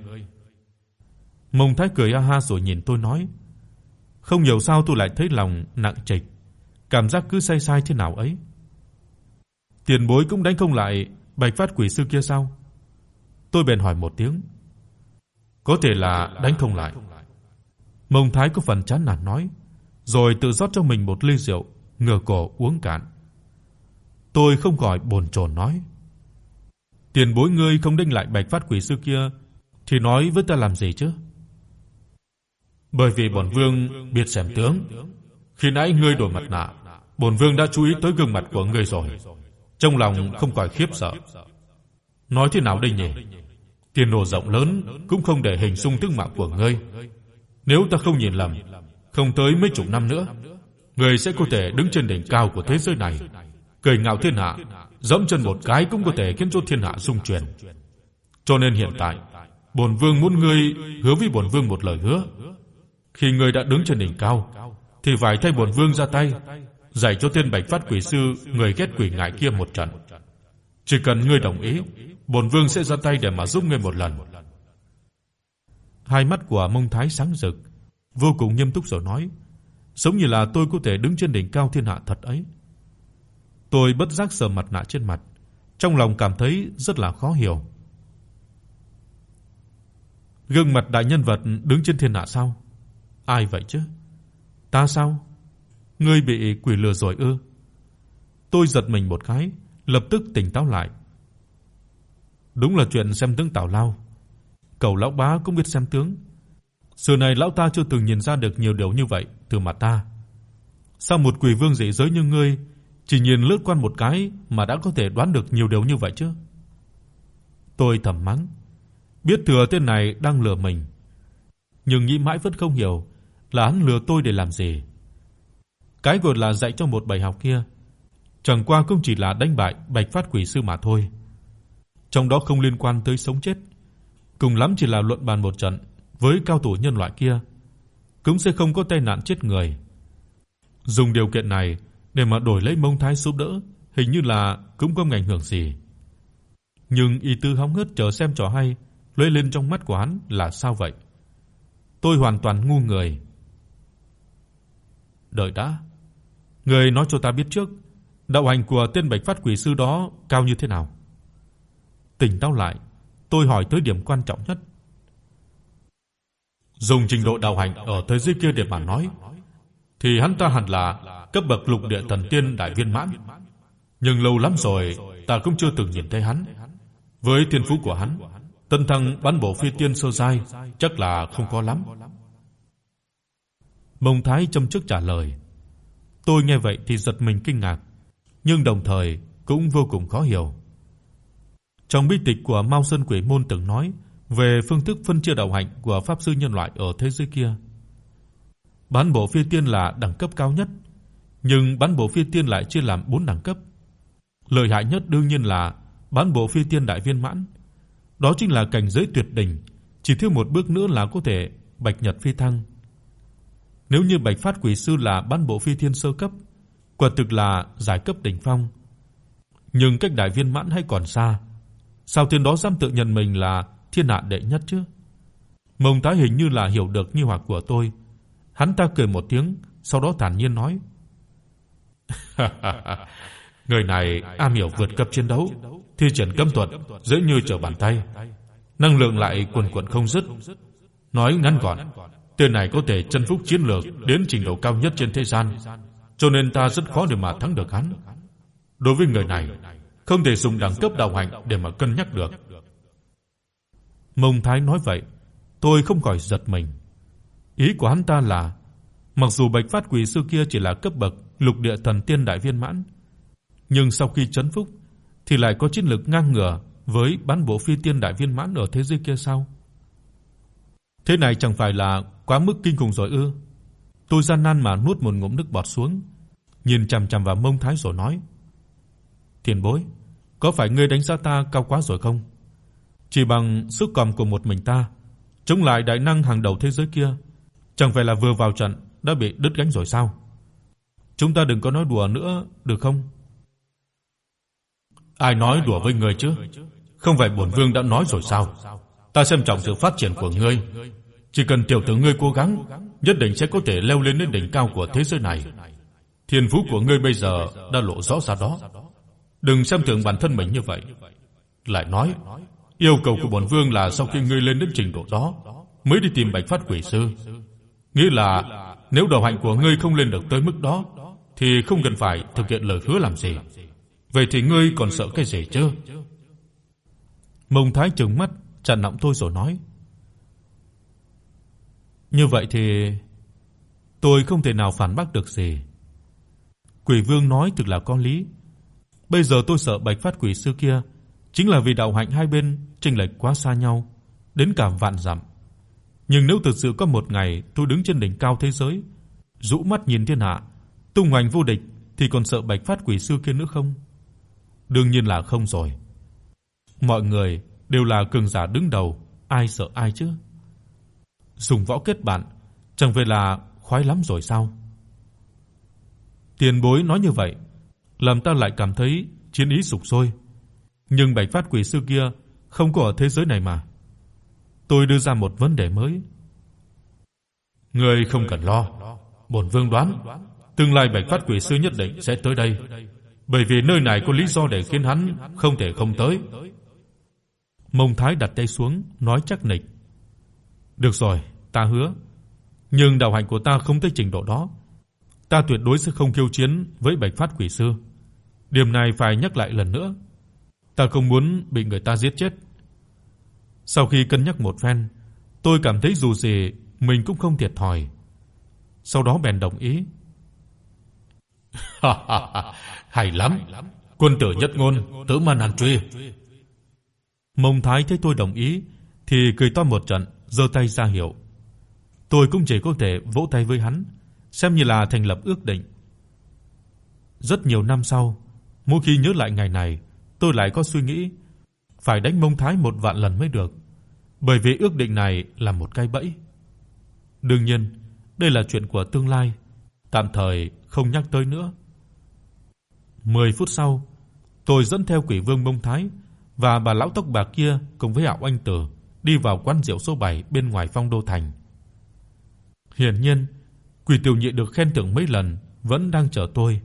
Mông Thái cười a ha rồi nhìn tôi nói: "Không hiểu sao tôi lại thấy lòng nặng trịch, cảm giác cứ say sai thế nào ấy." Tiền bối cũng đánh không lại Bạch Phát Quỷ sư kia sao? Tôi bèn hỏi một tiếng. Có thể là đánh không lại. Mông Thái có phần chán nản nói, rồi tự rót cho mình một ly rượu, ngửa cổ uống cạn. Tôi không khỏi bồn chồn nói: "Tiền bối ngươi không đánh lại Bạch Phát Quỷ sư kia thì nói với ta làm gì chứ?" Bởi vì bổn vương biết xem tướng, khi nãy ngươi đổi mặt nạ, bổn vương đã chú ý tới gương mặt của ngươi rồi trong lòng không khỏi khiếp sợ. Nói thế nào đây nhỉ? Tiền đồ rộng lớn cũng không để hình dung tướng mạo của ngươi. Nếu ta không nhìn lầm, không tới mấy chục năm nữa, ngươi sẽ có thể đứng trên đỉnh cao của thế giới này, cười ngạo thiên hạ, giẫm chân một cái cũng có thể khiến cho thiên hạ rung chuyển. Cho nên hiện tại, bổn vương muốn ngươi hứa với bổn vương một lời hứa. Khi ngươi đã đứng trên đỉnh cao, thì phải thay bổn vương ra tay, dạy cho tên Bạch Phát quỷ sư người ghét quỷ ngại kia một trận. Chỉ cần ngươi đồng ý, bổn vương sẽ ra tay để mà giúp ngươi một lần. Hai mắt của Mông Thái sáng rực, vô cùng nghiêm túc rồi nói, giống như là tôi có thể đứng trên đỉnh cao thiên hạ thật ấy. Tôi bất giác sờ mặt nạ trên mặt, trong lòng cảm thấy rất là khó hiểu. Gương mặt đại nhân vật đứng trên thiên hạ sao? Ai vậy chứ? Ta sao? Ngươi bị quỷ lừa rồi ư? Tôi giật mình một cái, lập tức tỉnh táo lại. Đúng là chuyện xem tướng Tào Lao. Cầu lão bá cũng biết xem tướng. Xưa này lão ta chưa từng nhìn ra được nhiều điều như vậy từ mặt ta. Sao một quỷ vương dị giới như ngươi chỉ nhìn lướt qua một cái mà đã có thể đoán được nhiều điều như vậy chứ? Tôi thầm mắng, biết thừa tên này đang lừa mình, nhưng nghĩ mãi vẫn không hiểu là hắn lừa tôi để làm gì. Cái gọi là dạy cho một bài học kia, chẳng qua cũng chỉ là đánh bại Bạch Phát Quỷ sư mà thôi. Trong đó không liên quan tới sống chết, cùng lắm chỉ là luận bàn một trận với cao thủ nhân loại kia, cũng sẽ không có tai nạn chết người. Dùng điều kiện này để mà đổi lấy Mông Thái giúp đỡ, hình như là cũng không ảnh hưởng gì. Nhưng y tư hóng hớt chờ xem trò hay, lóe lên trong mắt của hắn là sao vậy? tôi hoàn toàn ngu người. Đợi đã. Người nói cho ta biết trước, đạo hành của tên Bạch Phát Quỷ sư đó cao như thế nào? Tỉnh táo lại, tôi hỏi tới điểm quan trọng nhất. Dùng trình độ đạo hành ở thế giới kia để mà nói, thì hắn ta hẳn là cấp bậc lục địa thần tiên đại viên mãn. Nhưng lâu lắm rồi ta cũng chưa từng nhìn thấy hắn. Với thiên phú của hắn, tân thăng bán bộ phi tiên sơ giai chắc là không có lắm. Mông Thái châm trước trả lời. Tôi nghe vậy thì giật mình kinh ngạc, nhưng đồng thời cũng vô cùng khó hiểu. Trong bí tịch của Mao Sơn Quỷ môn từng nói về phương thức phân chia đạo hạnh của pháp sư nhân loại ở thế giới kia. Bán bộ phi tiên là đẳng cấp cao nhất, nhưng bán bộ phi tiên lại chia làm 4 đẳng cấp. Lợi hại nhất đương nhiên là bán bộ phi tiên đại viên mãn. Đó chính là cảnh giới tuyệt đỉnh, chỉ thiếu một bước nữa là có thể bạch nhật phi thăng. Nếu như Bạch Phát Quỷ sư là bán bộ phi thiên sơ cấp, quả thực là giải cấp đỉnh phong. Nhưng cách đại viên mãn hay còn xa. Sao tiên đó dám tự nhận mình là thiên hạ đệ nhất chứ? Mông Tá hình như là hiểu được nghi hoặc của tôi. Hắn ta cười một tiếng, sau đó thản nhiên nói: Người này am hiểu vượt cấp chiến đấu, thi triển cấm thuật dễ như trở bàn tay, năng lượng lại cuồn cuộn không dứt. Nói ngắn gọn, tên này có thể chân phúc chiến lược đến trình độ cao nhất trên thế gian, cho nên ta rất khó để mà thắng được hắn. Đối với người này, không thể dùng đẳng cấp đạo hạnh để mà cân nhắc được. Mông Thái nói vậy, tôi không khỏi giật mình. Ý của hắn ta là mặc dù Bạch Phát Quỷ sư kia chỉ là cấp bậc lục địa thần tiên đại viên mãn, nhưng sau khi chấn phúc thì lại có chiến lực ngang ngửa với bán bộ phi tiên đại viên mãn ở thế giới kia sao? Thế này chẳng phải là quá mức kinh khủng rồi ư? Tôi gian nan mà nuốt một ngụm nước bọt xuống, nhìn chằm chằm vào Mông Thái rồi nói: "Tiền bối, có phải ngươi đánh giá ta cao quá rồi không? Chỉ bằng sức cầm của một mình ta, chống lại đại năng hàng đầu thế giới kia, chẳng phải là vừa vào trận đã bị đứt gánh rồi sao? Chúng ta đừng có nói đùa nữa, được không?" Ai nói đùa với ngươi chứ? Không phải bổn vương đã nói rồi sao? Ta xem trọng sự phát triển của ngươi, chỉ cần tiểu tử ngươi cố gắng, nhất định sẽ có thể leo lên đến đỉnh cao của thế giới này. Thiên phú của ngươi bây giờ đã lộ rõ ra đó. Đừng xem thường bản thân mình như vậy. Lại nói, yêu cầu của bổn vương là sau khi ngươi lên đến trình độ đó, mới đi tìm Bạch Phát Quỷ sư. Nghĩa là nếu đạo hạnh của ngươi không lên được tới mức đó, thì không cần phải thực hiện lời hứa làm gì. Vậy thì ngươi còn sợ cái gì chứ? Mông Thái trừng mắt, chặn nọng tôi rồi nói: "Như vậy thì tôi không thể nào phản bác được gì." Quỷ Vương nói thực là có lý. Bây giờ tôi sợ Bạch Phát Quỷ sư kia chính là vì đạo hạnh hai bên chênh lệch quá xa nhau, đến cả vạn dặm. Nhưng nếu thực sự có một ngày tôi đứng trên đỉnh cao thế giới, dụ mắt nhìn thiên hạ, tung hoành vô địch thì còn sợ Bạch Phát Quỷ sư kia nữa không? Đương nhiên là không rồi. Mọi người đều là cường giả đứng đầu, ai sợ ai chứ? Dùng võ kết bạn, chẳng phải là khoái lắm rồi sao? Tiền bối nói như vậy, làm ta lại cảm thấy chiến ý sục sôi. Nhưng Bạch Phát Quỷ sư kia không có ở thế giới này mà. Tôi đưa ra một vấn đề mới. Ngươi không cần lo, bổn vương đoán, tương lai Bạch Phát Quỷ sư nhất định sẽ tới đây bởi vì nơi này có lý do để khiến hắn không thể không tới. Mông Thái đặt tay xuống, nói chắc nịch. Được rồi, ta hứa, nhưng đạo hạnh của ta không tới trình độ đó. Ta tuyệt đối sẽ không khiêu chiến với Bạch Phát Quỷ sư. Điểm này phải nhắc lại lần nữa. Ta không muốn bị người ta giết chết. Sau khi cân nhắc một phen, tôi cảm thấy dù gì mình cũng không thiệt thòi. Sau đó bèn đồng ý. Hay lắm. Quân tử nhất ngôn, tử man hàn truy. Mông Thái thấy tôi đồng ý thì cười to một trận, giơ tay ra hiệu. Tôi cũng chỉ có thể vỗ tay với hắn, xem như là thành lập ước định. Rất nhiều năm sau, mỗi khi nhớ lại ngày này, tôi lại có suy nghĩ phải đánh Mông Thái một vạn lần mới được, bởi vì ước định này là một cái bẫy. Đương nhiên, đây là chuyện của tương lai, tạm thời không nhắc tới nữa. 10 phút sau, tôi dẫn theo Quỷ Vương Mông Thái và bà lão tóc bạc kia cùng với Hạo Anh Tử đi vào quán rượu số 7 bên ngoài Phong Đô thành. Hiển nhiên, Quỷ Tiểu Nhị được khen thưởng mấy lần vẫn đang chờ tôi.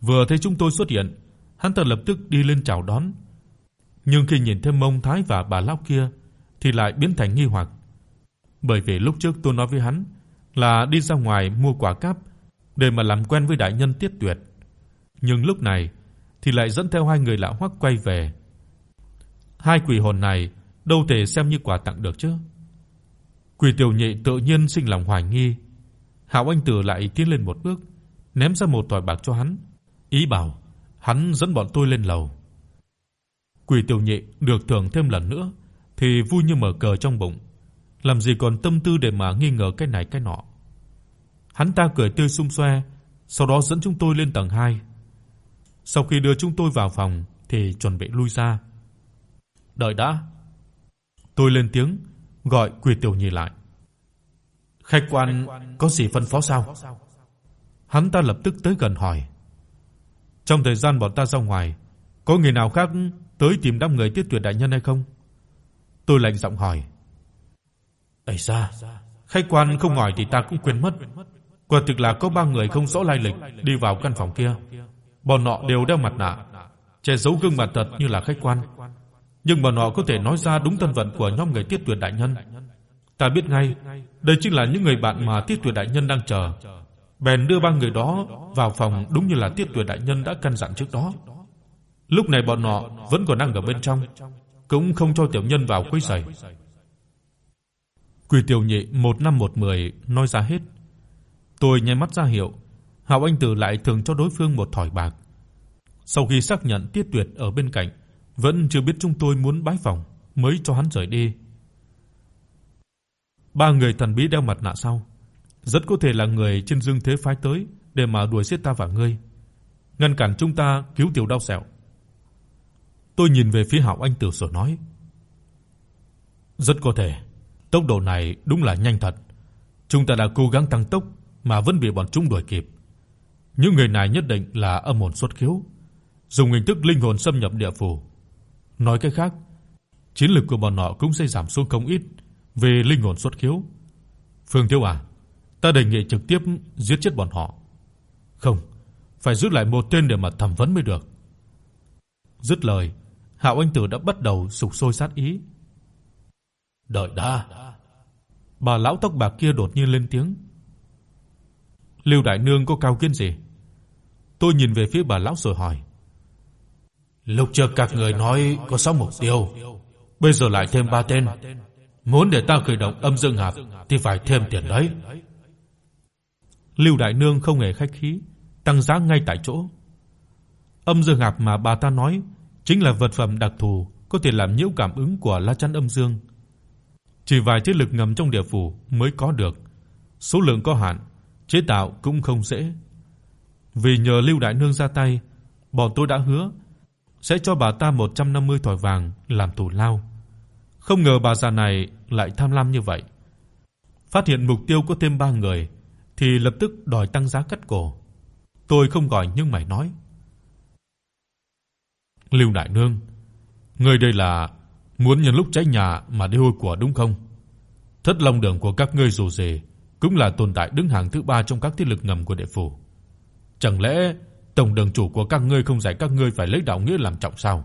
Vừa thấy chúng tôi xuất hiện, hắn ta lập tức đi lên chào đón. Nhưng khi nhìn thấy Mông Thái và bà lão kia thì lại biến thành nghi hoặc. Bởi vì lúc trước tôi nói với hắn là đi ra ngoài mua quả cáp để mà làm quen với đại nhân Tiết Tuyệt. Nhưng lúc này thì lại dẫn theo hai người lão hoắc quay về. Hai quỷ hồn này đâu thể xem như quà tặng được chứ. Quỷ tiểu nhị tự nhiên sinh lòng hoài nghi. Hạo Anh Tử lại tiến lên một bước, ném ra một tỏi bạc cho hắn, ý bảo hắn dẫn bọn tôi lên lầu. Quỷ tiểu nhị được thưởng thêm lần nữa thì vui như mở cờ trong bụng, làm gì còn tâm tư để mà nghi ngờ cái này cái nọ. Hắn ta cười tươi sum xoe, sau đó dẫn chúng tôi lên tầng 2. Sau khi đưa chúng tôi vào phòng thì chuẩn bị lui ra. Đợi đã. Tôi lên tiếng gọi Quỷ Tiểu Nhi lại. Khách quan có gì phân phó sao? Hắn ta lập tức tới gần hỏi. Trong thời gian bọn ta ra ngoài, có người nào khác tới tìm đám người Tiết Tuyệt đại nhân hay không? Tôi lạnh giọng hỏi. "Ấy da, khách quan không hỏi thì ta cũng quên mất. Quả thực là có ba người không rõ lai lịch đi vào căn phòng kia. Bọn họ đều đeo mặt nạ, che giấu gương mặt thật như là khách quan. Nhưng bọn họ có thể nói ra đúng thân phận của nhóm người Tiết Tuyệt đại nhân. Ta biết ngay, đây chính là những người bạn mà Tiết Tuyệt đại nhân đang chờ. Bèn đưa ba người đó vào phòng đúng như là Tiết Tuyệt đại nhân đã căn dặn trước đó. Lúc này bọn họ vẫn còn đang ở bên trong, cũng không cho tiểu nhân vào quấy rầy. Quỷ tiểu nhị một năm một mười nói ra hết. Tôi nháy mắt ra hiệu, Hạo Anh Tử lại thường cho đối phương một thỏi bạc. Sau khi xác nhận Tiết Tuyệt ở bên cạnh, vẫn chưa biết chúng tôi muốn bái phỏng mới cho hắn rời đi. Ba người thần bí đeo mặt nạ sau, rất có thể là người trên Dương Thế phái tới để mà đuổi giết ta và ngươi, ngăn cản chúng ta cứu tiểu đau sẹo. Tôi nhìn về phía Hạo Anh Tử rồi nói: "Rất có thể, tốc độ này đúng là nhanh thật. Chúng ta đã cố gắng tăng tốc mà vẫn bị bọn chúng đuổi kịp. Những người này nhất định là âm hồn xuất khiếu, dùng hình thức linh hồn xâm nhập địa phủ. Nói cách khác, chiến lực của bọn họ cũng sẽ giảm xuống không ít về linh hồn xuất khiếu. Phương Thiếu à, ta đề nghị trực tiếp giết chết bọn họ. Không, phải giữ lại một tên để mà thẩm vấn mới được. Dứt lời, Hạo Anh Tử đã bắt đầu sục sôi sát ý. Đợi đã. Bà lão tóc bạc kia đột nhiên lên tiếng. Lưu đại nương có cao kiến gì? Tôi nhìn về phía bà lão rồi hỏi. Lúc trước các người nói có 6 mục tiêu, bây giờ lại thêm 3 tên. Muốn để ta khởi động âm dương hạp thì phải thêm tiền đấy. Lưu đại nương không hề khách khí, tăng giá ngay tại chỗ. Âm dương hạp mà bà ta nói chính là vật phẩm đặc thù có thể làm nhiễu cảm ứng của la chắn âm dương. Chỉ vài thế lực ngầm trong địa phủ mới có được, số lượng có hạn, chế tạo cũng không dễ. Vì nhờ Lưu đại nương ra tay, bọn tôi đã hứa sẽ cho bà ta 150 thỏi vàng làm thù lao. Không ngờ bà già này lại tham lam như vậy. Phát hiện mục tiêu có thêm 3 người thì lập tức đòi tăng giá cắt cổ. Tôi không gọi nhưng mày nói. Lưu đại nương, ngươi đây là muốn nhân lúc cháy nhà mà đi hôi của đúng không? Thất Long Đường của các ngươi dù gì cũng là tồn tại đứng hàng thứ 3 trong các thế lực ngầm của địa phủ. Chẳng lẽ tổng đường chủ của các ngươi không dạy các ngươi phải lấy đạo nghĩa làm trọng sao?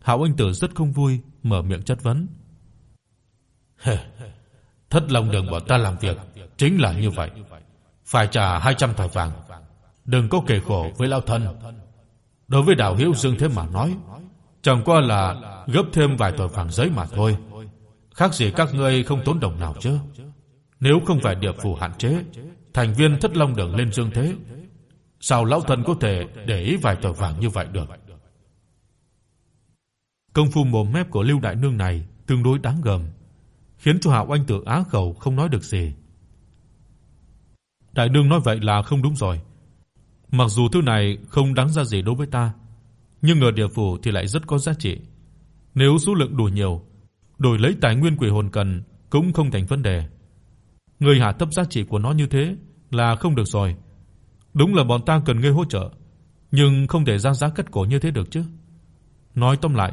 Hạo Anh Tử rất không vui, mở miệng chất vấn. Thất Long Đường bọn ta làm việc chính là như vậy, phải trả 200 thỏi vàng. Đừng có kể khổ với lão thân. Đối với đạo hữu Dương Thế mà nói, chẳng qua là gấp thêm vài tờ vàng giấy mà thôi. Khác gì các ngươi không tốn đồng nào chứ? Nếu không phải địa phủ hạn chế, thành viên Thất Long Đường lên Dương Thế, sao lão thần có thể để ý vài tờ vàng như vậy được? Công phu mồm mép của Lưu đại nương này tương đối đáng gờm, khiến cho Hạo Anh Tử á khẩu không nói được gì. Đại nương nói vậy là không đúng rồi. Mặc dù thứ này không đáng ra gì đối với ta, nhưng ở địa phủ thì lại rất có giá trị. Nếu số lượng đủ nhiều, đổi lấy tài nguyên quỷ hồn cần cũng không thành vấn đề. Người hạ thấp giá trị của nó như thế là không được rồi. Đúng là bọn ta cần ngươi hỗ trợ, nhưng không thể ra giá cắt cổ như thế được chứ. Nói tóm lại,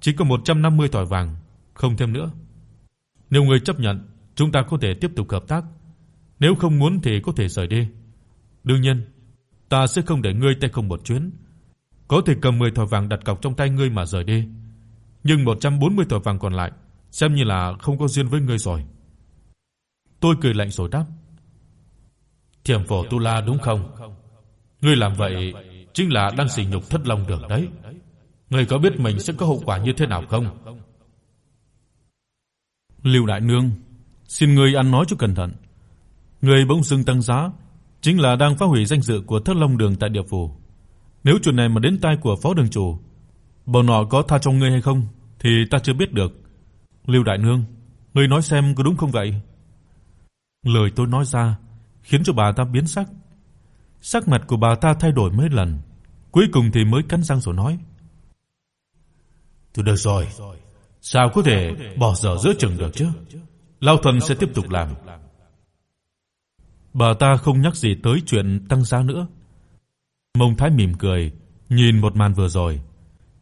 chỉ có 150 thỏi vàng, không thêm nữa. Nếu ngươi chấp nhận chúng ta có thể tiếp tục hợp tác, nếu không muốn thì có thể rời đi. Đương nhiên, ta sẽ không để ngươi tay không một chuyến. Có thể cầm 10 thỏi vàng đặt cọc trong tay ngươi mà rời đi, nhưng 140 thỏi vàng còn lại xem như là không có duyên với ngươi rồi." Tôi cười lạnh rồi đáp: "Thiểm phổ Tu La đúng không? Ngươi làm vậy chính là đang sỉ nhục Thất Long Đường đấy. Ngươi có biết mình sẽ có hậu quả như thế nào không?" Lưu đại nương, xin ngươi ăn nói cho cẩn thận. Ngươi bỗng dưng tăng giá, chính là đang phá hủy danh dự của Thất Long Đường tại địa phủ. Nếu chuyện này mà đến tai của phó đường chủ, bọn họ có tha cho ngươi hay không thì ta chưa biết được. Lưu đại nương, ngươi nói xem có đúng không vậy? Lời tôi nói ra khiến cho bà ta biến sắc. Sắc mặt của bà ta thay đổi mấy lần, cuối cùng thì mới cắn răng rồi nói: "Thôi được rồi, sao có thể bỏ dở giữa chừng được chứ? Lão thần sẽ tiếp tục làm." Bà ta không nhắc gì tới chuyện tăng giá nữa. Mông Thái mỉm cười, nhìn một màn vừa rồi,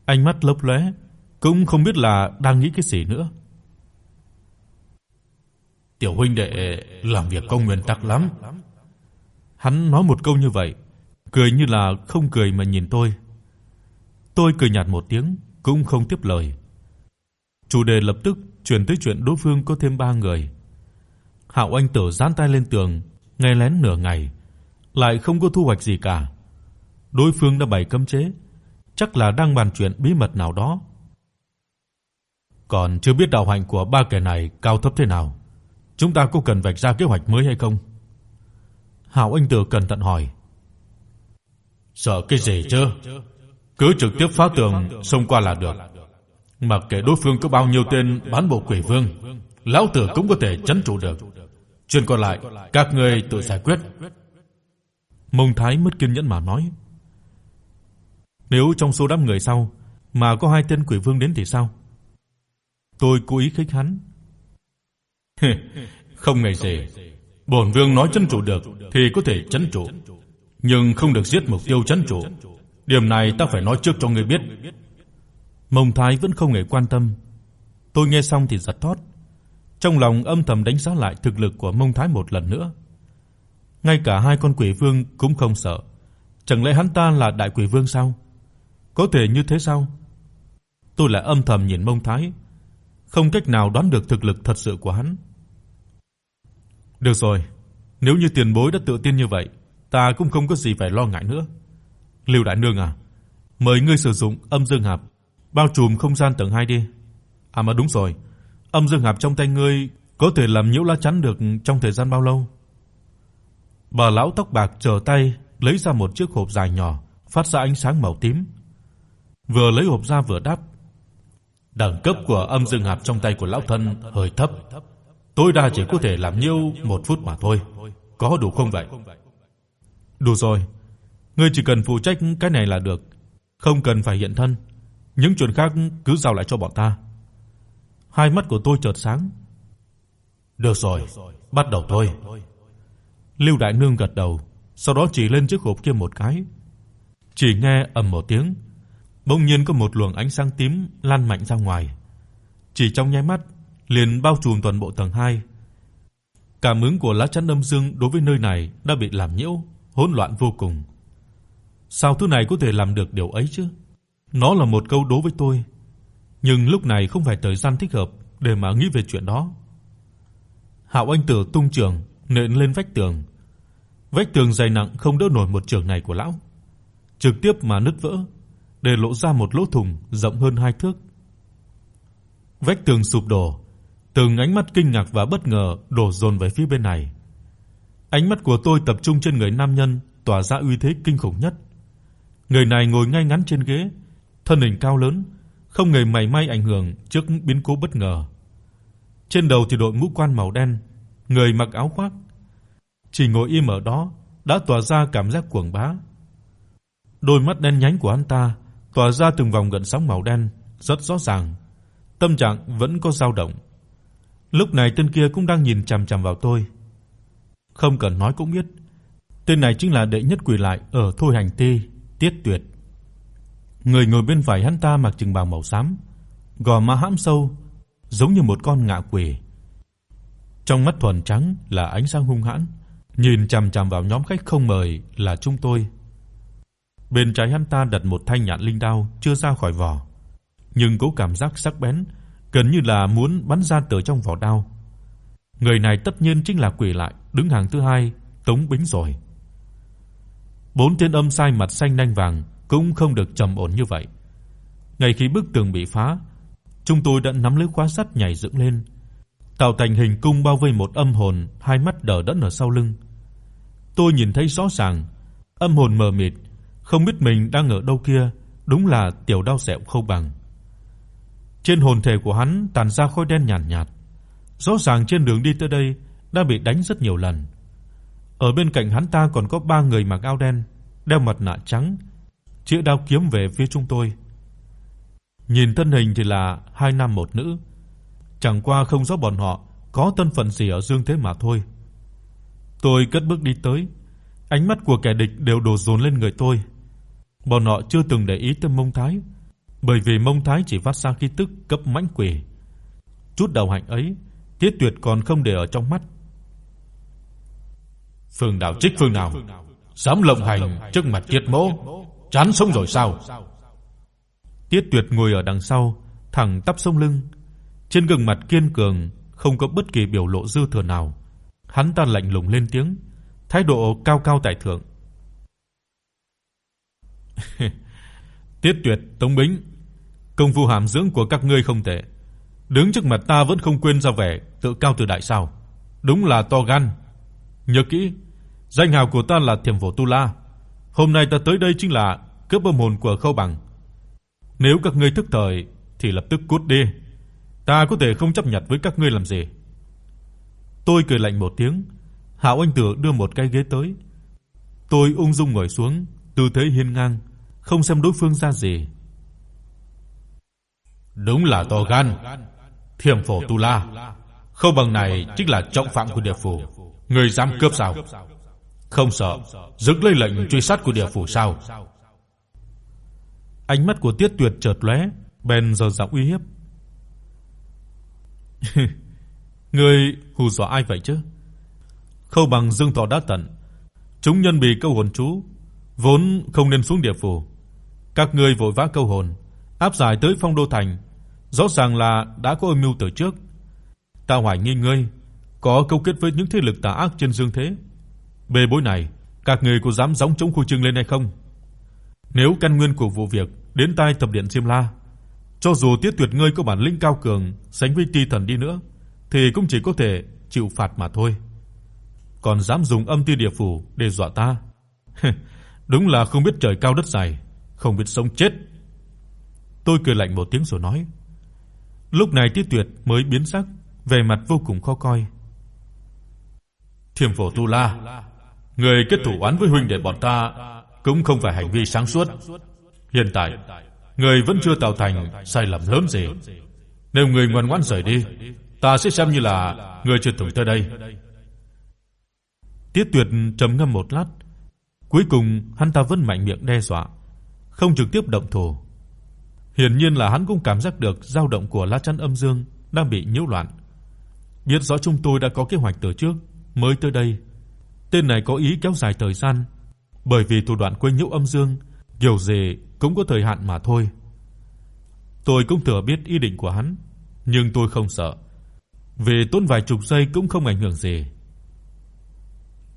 ánh mắt lấp lóe, cũng không biết là đang nghĩ cái gì nữa. Tiểu huynh đệ làm việc có nguyên tắc lắm. Hắn nói một câu như vậy, cười như là không cười mà nhìn tôi. Tôi cười nhạt một tiếng, cũng không tiếp lời. Chủ đề lập tức chuyển tới chuyện đối phương có thêm ba người. Hạo Anh Tử dán tay lên tường, nghe lén nửa ngày, lại không có thu hoạch gì cả. Đối phương đã bày cấm chế, chắc là đang bàn chuyện bí mật nào đó. Còn chưa biết đạo hạnh của ba kẻ này cao thấp thế nào, chúng ta có cần vạch ra kế hoạch mới hay không? Hạo Anh Tử cẩn thận hỏi. Sợ cái gì chứ? Cứ trực tiếp phá tường xông qua là được. Mặc kệ đối phương có bao nhiêu tên bán bộ quỷ vương, lão tử cũng có thể trấn trụ được. Chuyện còn lại, các ngươi tự giải quyết." Mông Thái mất kiên nhẫn mà nói. "Nếu trong số đám người sau mà có hai tên quỷ vương đến thì sao?" Tôi cố ý khích hắn. "Không ngày gì, bổn vương nói trấn trụ được thì có thể trấn trụ, nhưng không được giết mục tiêu trấn trụ. Điểm này ta phải nói trước cho ngươi biết." Mông Thái vẫn không hề quan tâm. Tôi nghe xong thì giật thót trong lòng âm thầm đánh giá lại thực lực của Mông Thái một lần nữa. Ngay cả hai con quỷ vương cũng không sợ, chẳng lẽ hắn ta là đại quỷ vương sao? Có thể như thế sao? Tôi lại âm thầm nhìn Mông Thái, không cách nào đoán được thực lực thật sự của hắn. Được rồi, nếu như tiền bối đã tự tin như vậy, ta cũng không có gì phải lo ngại nữa. Lưu đại nương à, mời ngươi sử dụng âm dương hạp bao trùm không gian tầng 2 đi. À mà đúng rồi, Âm dương hạp trong tay ngươi có thể làm nhiễu lá chắn được trong thời gian bao lâu? Bà lão tóc bạc trở tay lấy ra một chiếc hộp dài nhỏ, phát ra ánh sáng màu tím. Vừa lấy hộp ra vừa đáp: "Đẳng cấp của âm dương hạp trong tay của lão thân hơi thấp, tối đa chỉ có thể làm nhiêu một phút mà thôi. Có đủ không vậy?" "Đủ rồi, ngươi chỉ cần phụ trách cái này là được, không cần phải hiện thân, những chuyện khác cứ giao lại cho bọn ta." Hai mắt của tôi chợt sáng. Được rồi, bắt đầu thôi. Lưu đại nương gật đầu, sau đó chỉ lên chiếc hộp kia một cái. Chỉ nghe ầm một tiếng, bỗng nhiên có một luồng ánh sáng tím lan mạnh ra ngoài. Chỉ trong nháy mắt, liền bao trùm toàn bộ tầng 2. Cảm ứng của lá chắn âm dương đối với nơi này đã bị làm nhiễu, hỗn loạn vô cùng. Sao thứ này có thể làm được điều ấy chứ? Nó là một câu đố với tôi, nhưng lúc này không phải thời gian thích hợp để mà nghĩ về chuyện đó. Hạo Anh Tử tung trường nện lên vách tường. Vách tường dày nặng không đỡ nổi một trường này của lão, trực tiếp mà nứt vỡ, để lộ ra một lỗ thủng rộng hơn hai thước. Vách tường sụp đổ, từng ánh mắt kinh ngạc và bất ngờ đổ dồn về phía bên này. Ánh mắt của tôi tập trung trên người nam nhân tỏa ra uy thế kinh khủng nhất. Người này ngồi ngay ngắn trên ghế, thân hình cao lớn, không hề mảy may ảnh hưởng trước biến cố bất ngờ. Trên đầu thì đội mũ quan màu đen, người mặc áo khoác, chỉ ngồi im ở đó đã tỏa ra cảm giác cuồng bá. Đôi mắt đen nhánh của hắn ta tỏa ra từng vòng gợn sóng màu đen, rất rõ ràng. Tâm trạng vẫn có dao động. Lúc này tên kia cũng đang nhìn chằm chằm vào tôi. Không cần nói cũng biết, tên này chính là đệ nhất quỷ lại ở Thôi Hành Ti, Tiết Tuyệt. Người ngồi bên phải hắn ta mặc trường bào màu xám, gò má hãm sâu, giống như một con ngạ quỷ. Trong mắt thuần trắng là ánh sáng hung hãn, nhìn chằm chằm vào nhóm khách không mời là chúng tôi. Bên trái hắn ta đặt một thanh nhạn linh đao chưa ra khỏi vỏ, nhưng có cảm giác sắc bén, gần như là muốn bắn ra từ trong vỏ đao. Người này tất nhiên chính là quỷ lại, đứng hàng thứ hai, Tống Bính rồi. Bốn tên âm sai mặt xanh nanh vàng cũng không được trầm ổn như vậy. Ngay khi bức tường bị phá, chúng tôi đã nắm lấy khóa sắt nhảy dựng lên, tạo thành hình cung bao vây một âm hồn, hai mắt đờ đẫn ở sau lưng. Tôi nhìn thấy rõ ràng, âm hồn mờ mịt, không biết mình đang ở đâu kia, đúng là tiểu đao sẹo không bằng. Trên hồn thể của hắn tản ra khói đen nhàn nhạt, nhạt. Rõ ràng trên đường đi tới đây đã bị đánh rất nhiều lần. Ở bên cạnh hắn ta còn có ba người mặc áo đen, đeo mặt nạ trắng, chĩa đao kiếm về phía chúng tôi. Nhìn thân hình thì là hai nam một nữ, chẳng qua không rõ bọn họ có thân phận gì ở dương thế mà thôi. Tôi cất bước đi tới, ánh mắt của kẻ địch đều đổ dồn lên người tôi. Bọn họ chưa từng để ý tới Mông Thái, bởi vì Mông Thái chỉ phát ra khí tức cấp mãnh quỷ. Chút đầu hạnh ấy, Tiết Tuyệt còn không để ở trong mắt. Phương đạo trích phương nào, dám lộng hành trước mặt Tiết Mỗ, chán sống rồi sao? Tiết Tuyệt ngồi ở đằng sau, thẳng tắp sống lưng, trên gương mặt kiên cường, không có bất kỳ biểu lộ dư thừa nào. Hắn ta lạnh lùng lên tiếng, thái độ cao cao tại thượng. Tiết Tuyệt, Tống Bính, công phu hàm dưỡng của các ngươi không tệ. Đứng trước mặt ta vẫn không quên ra vẻ tự cao tự đại sao? Đúng là to gan. Nhớ kỹ, danh hào của ta là Thiểm Phổ Tu La. Hôm nay ta tới đây chính là cướp âm hồn của Khâu Bằng. Nếu các ngươi thức thời thì lập tức cút đi. Ta có thể không chấp nhận với các ngươi làm gì. Tôi cười lạnh một tiếng, Hạo Anh Tử đưa một cái ghế tới. Tôi ung dung ngồi xuống, tư thế hiên ngang, không xem đối phương ra gì. Đúng là to gan. Thiểm Phổ Tu La, Khâu bằng này chính là trọng phạm của địa phủ, người dám cướp sao? Không sợ, dứt lấy lệnh truy sát của địa phủ sao? Ánh mắt của Tiết Tuyệt chợt lóe, bèn giơ giọng uy hiếp. Ngươi hù dọa ai vậy chứ? Khâu bằng dương tỏ đã tận, chúng nhân bị câu hồn chú, vốn không nên xuống địa phủ. Các ngươi vội vã câu hồn, áp giải tới Phong Đô thành, rõ ràng là đã có âm mưu từ trước. Ta hoài nghi ngươi có câu kết với những thế lực tà ác trên dương thế. Bề bối này, các ngươi có dám gióng chống khu trương lên hay không? Nếu căn nguyên của vụ việc đến tai thập điện Diêm La, cho dù Tiết Tuyệt ngươi có bản lĩnh cao cường sánh với Ti thần đi nữa, thì cũng chỉ có thể chịu phạt mà thôi. Còn dám dùng âm ti địa phủ để dọa ta. Đúng là không biết trời cao đất dày, không biết sống chết. Tôi cười lạnh một tiếng rồi nói. Lúc này Tiết Tuyệt mới biến sắc, vẻ mặt vô cùng khó coi. Thiểm Phổ Tu La, người kết thủ oán với huynh đệ bọn ta cũng không phải hành vi sáng suốt. Hiện tại, người vẫn chưa tạo thành sai lầm lớn gì. Nếu người ngoan ngoãn rời đi, ta sẽ xem như là người chưa từng tới đây. Tiết Tuyệt trầm ngâm một lát, cuối cùng hắn ta vẫn mạnh miệng đe dọa, không trực tiếp động thủ. Hiển nhiên là hắn cũng cảm giác được dao động của lá chắn âm dương đang bị nhiễu loạn. Biết rõ chúng tôi đã có kế hoạch từ trước mới tới đây. Tên này có ý kéo dài thời gian, bởi vì thủ đoạn quấy nhiễu âm dương kiểu gì cũng có thời hạn mà thôi. Tôi cũng thừa biết ý định của hắn, nhưng tôi không sợ. Về tốn vài chục giây cũng không ảnh hưởng gì.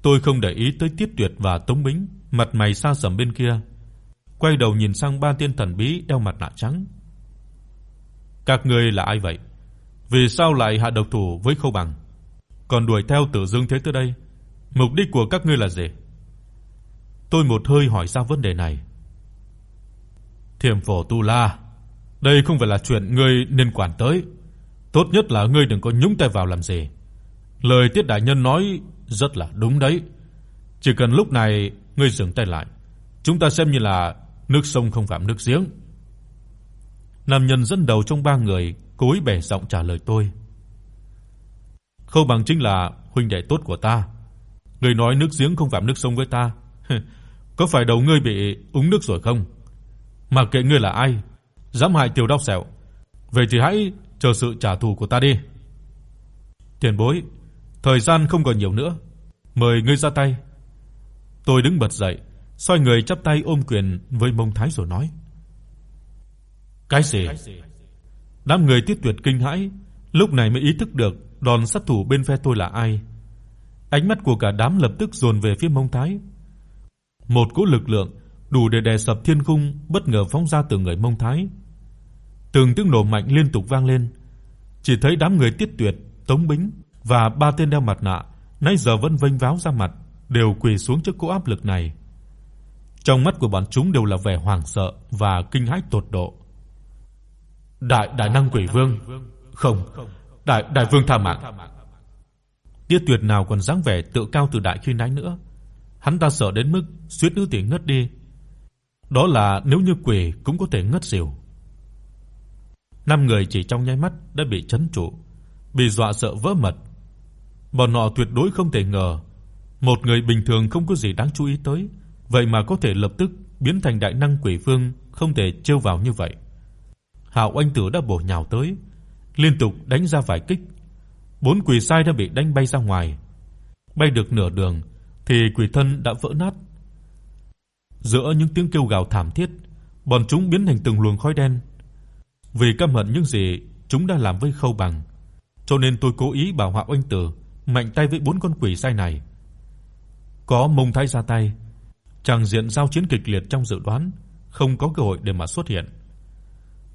Tôi không để ý tới Tiết Tuyệt và Tống Bính, mặt mày xa sầm bên kia, quay đầu nhìn sang ba tiên thần bí đeo mặt nạ trắng. Các ngươi là ai vậy? Vì sao lại hạ độc thủ với Khâu Bằng? Còn đuổi theo Tử Dương Thế tới đây, mục đích của các ngươi là gì? Tôi một hơi hỏi ra vấn đề này. Thiểm Phổ Tu La, đây không phải là chuyện ngươi nên quản tới. Tốt nhất là ngươi đừng có nhúng tay vào làm gì. Lời Tiết đại nhân nói rất là đúng đấy. Chỉ cần lúc này ngươi dừng tay lại, chúng ta xem như là nước sông không phạm nước giếng. Nam nhân dẫn đầu trong ba người cố ý bẻ giọng trả lời tôi. Khâu Bằng chính là huynh đệ tốt của ta. Ngươi nói nước giếng không phạm nước sông với ta, có phải đầu ngươi bị uống nước rồi không? mà kệ ngươi là ai, dám hại tiểu đốc sẹo, về thì hãy chờ sự trả thù của ta đi. Tiền bối, Thời gian không còn nhiều nữa, mời ngươi ra tay." Tôi đứng bật dậy, xoay người chắp tay ôm quyền với Mông Thái rồi nói: "Cái gì?" Đám người Tiết Tuyệt kinh hãi, lúc này mới ý thức được đòn sát thủ bên phe tôi là ai. Ánh mắt của cả đám lập tức dồn về phía Mông Thái. Một cỗ lực lượng đủ để đè sập thiên khung bất ngờ phóng ra từ người Mông Thái. Từng tiếng nổ mạnh liên tục vang lên, chỉ thấy đám người Tiết Tuyệt, Tống Bính và ba tên đeo mặt nạ nãy giờ vẫn vênh váo ra mặt, đều quỳ xuống trước cỗ áp lực này. Trong mắt của bọn chúng đều là vẻ hoảng sợ và kinh hãi tột độ. Đại đại năng quỷ vương, không, đại đại vương tha mạng. Tiết Tuyệt nào còn dáng vẻ tự cao tự đại khi nãy nữa. Hắn ta sợ đến mức suýt nữa thì ngất đi. Đó là nếu như quỷ cũng có thể ngất xỉu. Năm người chỉ trong nháy mắt đã bị chấn trụ, bị dọa sợ vỡ mật. Bọn họ tuyệt đối không thể ngờ, một người bình thường không có gì đáng chú ý tới, vậy mà có thể lập tức biến thành đại năng quỷ vương không thể trêu vào như vậy. Hạo Anh Tử đã bổ nhào tới, liên tục đánh ra vài kích. Bốn quỷ sai đã bị đánh bay ra ngoài. Bay được nửa đường thì quỷ thân đã vỡ nát. Giữa những tiếng kêu gào thảm thiết, bọn chúng biến thành từng luồng khói đen. Vì căm hận những gì chúng đã làm với Khâu Bằng, cho nên tôi cố ý bảo Hạo Anh Tử mạnh tay với bốn con quỷ sai này. Có Mông Thái ra tay, chàng diện giao chiến kịch liệt trong dự đoán, không có cơ hội để mà xuất hiện.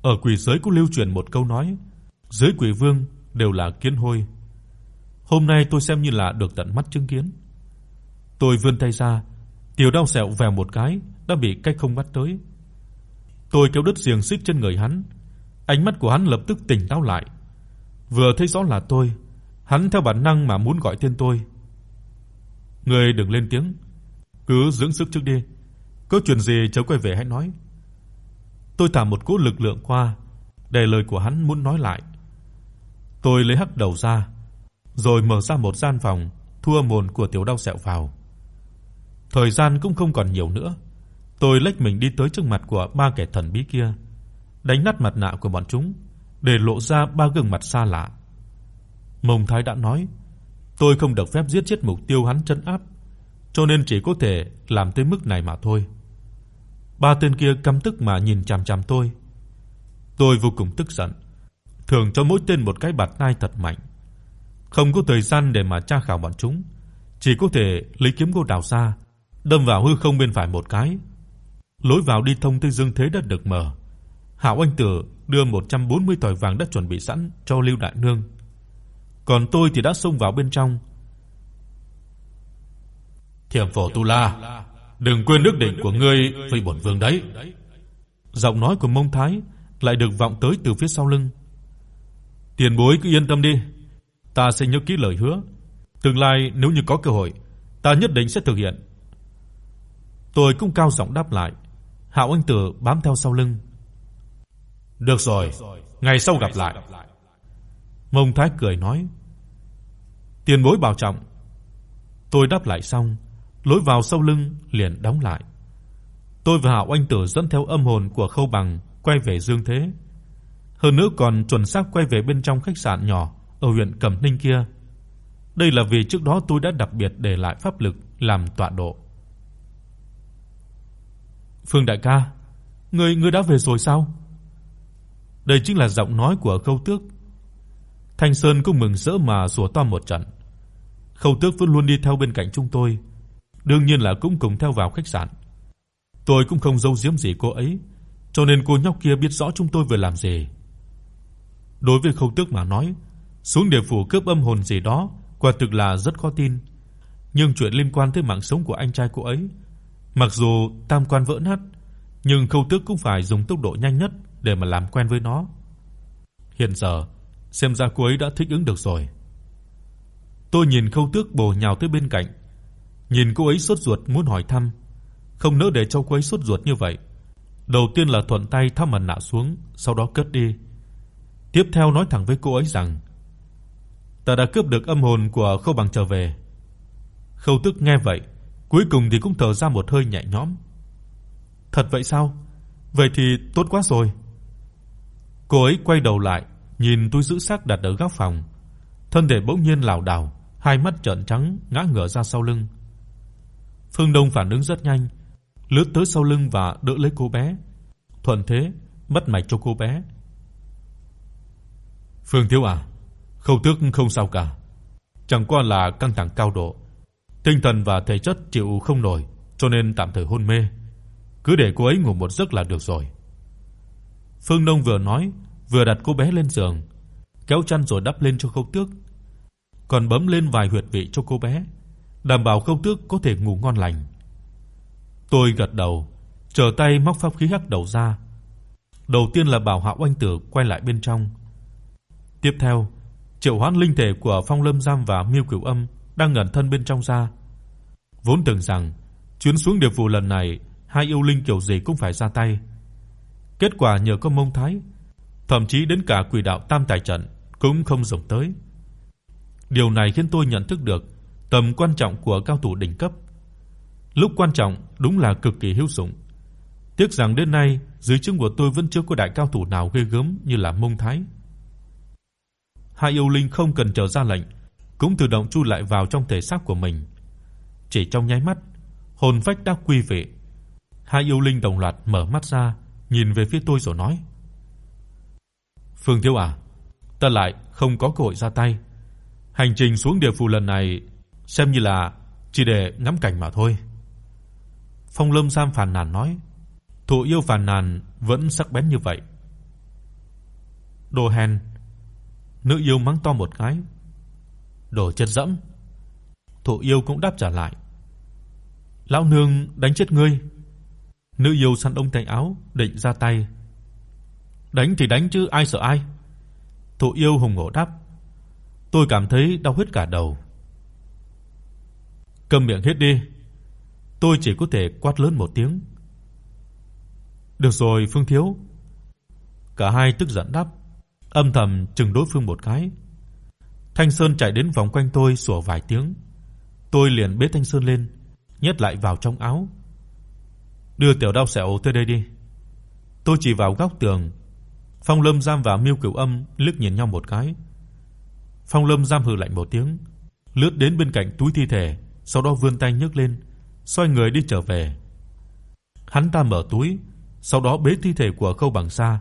Ở quỷ giới cũng lưu truyền một câu nói, dưới quỷ vương đều là kiến hôi. Hôm nay tôi xem như là được tận mắt chứng kiến. Tôi vươn tay ra, tiểu đao sẹo vèo một cái đã bị cách không bắt tới. Tôi kéo đứt xiềng xích trên người hắn, ánh mắt của hắn lập tức tỉnh táo lại. Vừa thấy rõ là tôi, hắn theo bản năng mà muốn gọi tên tôi. Ngươi đừng lên tiếng, cứ dưỡng sức trước đi, có chuyện gì chớ quay về hãy nói. Tôi thả một cú lực lượng qua, để lời của hắn muốn nói lại. Tôi lấy hắc đầu ra, rồi mở ra một gian phòng, thua mồn của tiểu đau sẹo vào. Thời gian cũng không còn nhiều nữa. Tôi lách mình đi tới trước mặt của ba kẻ thần bí kia, đánh nát mặt nạ của bọn chúng, để lộ ra ba gương mặt xa lạ. Mông Thái đã nói, tôi không được phép giết chết mục tiêu hắn trấn áp, cho nên chỉ có thể làm tới mức này mà thôi. Ba tên kia căm tức mà nhìn chằm chằm tôi. Tôi vô cùng tức giận, thường cho mỗi tên một cái bạt tai thật mạnh. Không có thời gian để mà tra khảo bọn chúng, chỉ có thể lấy kiếm gỗ đào ra, đâm vào hư không bên phải một cái. Lối vào đi thông tới dương thế đất được mở. Hạo Anh Tử đưa 140 tỏi vàng đã chuẩn bị sẵn cho Lưu đại nương. Còn tôi thì đã xông vào bên trong. Thiểm phổ Tu La, đừng quên đức định của ngươi với bổn vương đấy. Giọng nói của Mông Thái lại được vọng tới từ phía sau lưng. Tiền bối cứ yên tâm đi, ta sẽ nhớ kỹ lời hứa, tương lai nếu như có cơ hội, ta nhất định sẽ thực hiện. Tôi cũng cao giọng đáp lại. Hạo Anh Tử bám theo sau lưng. Được rồi, ngày sau gặp lại. Mông Thái cười nói. Tiền bối bảo trọng. Tôi đáp lại xong, lối vào sau lưng liền đóng lại. Tôi và Hạo Anh Tử dẫn theo âm hồn của Khâu Bằng quay về Dương Thế. Hơn nữa còn chuẩn xác quay về bên trong khách sạn nhỏ ở huyện Cẩm Ninh kia. Đây là vì trước đó tôi đã đặc biệt để lại pháp lực làm tọa độ. Phương đại ca, ngươi ngươi đã về rồi sao? Đây chính là giọng nói của Khâu Tước. Thanh Sơn cũng mừng rỡ mà sủa to một trận. Khâu Tước vẫn luôn đi theo bên cạnh chúng tôi, đương nhiên là cũng cùng theo vào khách sạn. Tôi cũng không giấu giếm gì cô ấy, cho nên cô nhóc kia biết rõ chúng tôi vừa làm gì. Đối với Khâu Tước mà nói, xuống địa phủ cướp âm hồn gì đó quả thực là rất khó tin. Nhưng chuyện liên quan tới mạng sống của anh trai cô ấy, mặc dù tam quan vỡ nát, nhưng Khâu Tước cũng phải dùng tốc độ nhanh nhất để mà làm quen với nó. Hiện giờ, xem ra cô ấy đã thích ứng được rồi. Tôi nhìn Khâu Tước bổ nhào tới bên cạnh, nhìn cô ấy sốt ruột muốn hỏi thăm, không nỡ để cho cô ấy sốt ruột như vậy. Đầu tiên là thuận tay tháo mặt nạ xuống, sau đó cất đi. Tiếp theo nói thẳng với cô ấy rằng: "Ta đã cướp được âm hồn của Khâu Bằng trở về." Khâu Tước nghe vậy, cuối cùng thì cũng thở ra một hơi nhẹ nhõm. "Thật vậy sao? Vậy thì tốt quá rồi." Cô ấy quay đầu lại, nhìn túi giữ xác đặt ở góc phòng, thân thể bỗng nhiên lảo đảo, hai mắt trợn trắng ngã ngửa ra sau lưng. Phương Đông phản ứng rất nhanh, lướt tới sau lưng và đỡ lấy cô bé. Thuận thế mất mạch cho cô bé. Phương Thiếu à, Khâu Tước không sao cả, chẳng qua là căng thẳng cao độ, tinh thần và thể chất chịu không nổi, cho nên tạm thời hôn mê. Cứ để cô ấy ngủ một giấc là được rồi. Phương Đông vừa nói, vừa đặt cô bé lên giường, kéo chăn rồi đắp lên cho Khâu Tước, còn bấm lên vài huyệt vị cho cô bé, đảm bảo Khâu Tước có thể ngủ ngon lành. Tôi gật đầu, trở tay móc pháp khí hắc đầu ra. Đầu tiên là bảo Hạo Anh Tử quay lại bên trong. Tiếp theo, triệu hoán linh thể của Phong Lâm Giam và Miêu Cửu Âm đang ẩn thân bên trong ra. Vốn tưởng rằng chuyến xuống địa phủ lần này hai yêu linh kiểu gì cũng phải ra tay. Kết quả nhờ có Mông Thái, thậm chí đến cả Quỷ đạo Tam Tài trận cũng không dùng tới. Điều này khiến tôi nhận thức được tầm quan trọng của cao thủ đỉnh cấp. Lúc quan trọng đúng là cực kỳ hữu dụng. Tiếc rằng đến nay dưới chân của tôi vẫn chưa có đại cao thủ nào ghê gớm như là Mông Thái. Hai yêu linh không cần chờ ra lệnh, cũng tự động chui lại vào trong thể xác của mình. Chỉ trong nháy mắt, hồn phách đã quy vị. Hai yêu linh đồng loạt mở mắt ra, nhìn về phía tôi rồi nói: "Phương Thiếu à, ta lại không có cơ hội ra tay. Hành trình xuống địa phủ lần này xem như là chỉ để ngắm cảnh mà thôi." Phong Lâm Sam phàn nàn nói: "Thụ yêu phàn nàn vẫn sắc bén như vậy." Đồ hèn. Nữ yêu mắng to một cái. Đồ chất dẫm. Thụ yêu cũng đáp trả lại. Lão nương đánh chết ngươi. Nữ yêu săn ông tay áo định ra tay. Đánh thì đánh chứ ai sợ ai. Thụ yêu hùng hổ đáp. Tôi cảm thấy đau hết cả đầu. Câm miệng hết đi. Tôi chỉ có thể quát lớn một tiếng. Được rồi Phương thiếu. Cả hai tức giận đáp, âm thầm chừng đối phương một cái. Thanh Sơn chạy đến vòng quanh tôi sủa vài tiếng. Tôi liền bế Thanh Sơn lên, nhét lại vào trong áo. Đưa tiểu đao sẹo tới đây đi. Tôi chỉ vào góc tường. Phong Lâm Giam và Miêu Cửu Âm liếc nhìn nhau một cái. Phong Lâm Giam hừ lạnh một tiếng, lướt đến bên cạnh túi thi thể, sau đó vươn tay nhấc lên, xoay người đi trở về. Hắn ta mở túi, sau đó bế thi thể của Khâu Bằng Sa,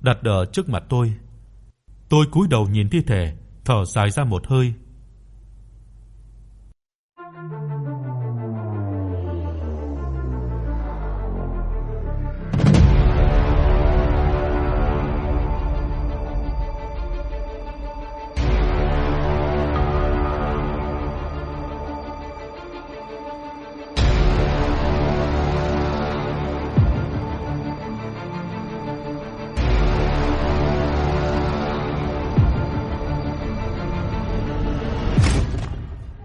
đặt ở trước mặt tôi. Tôi cúi đầu nhìn thi thể, thở dài ra một hơi,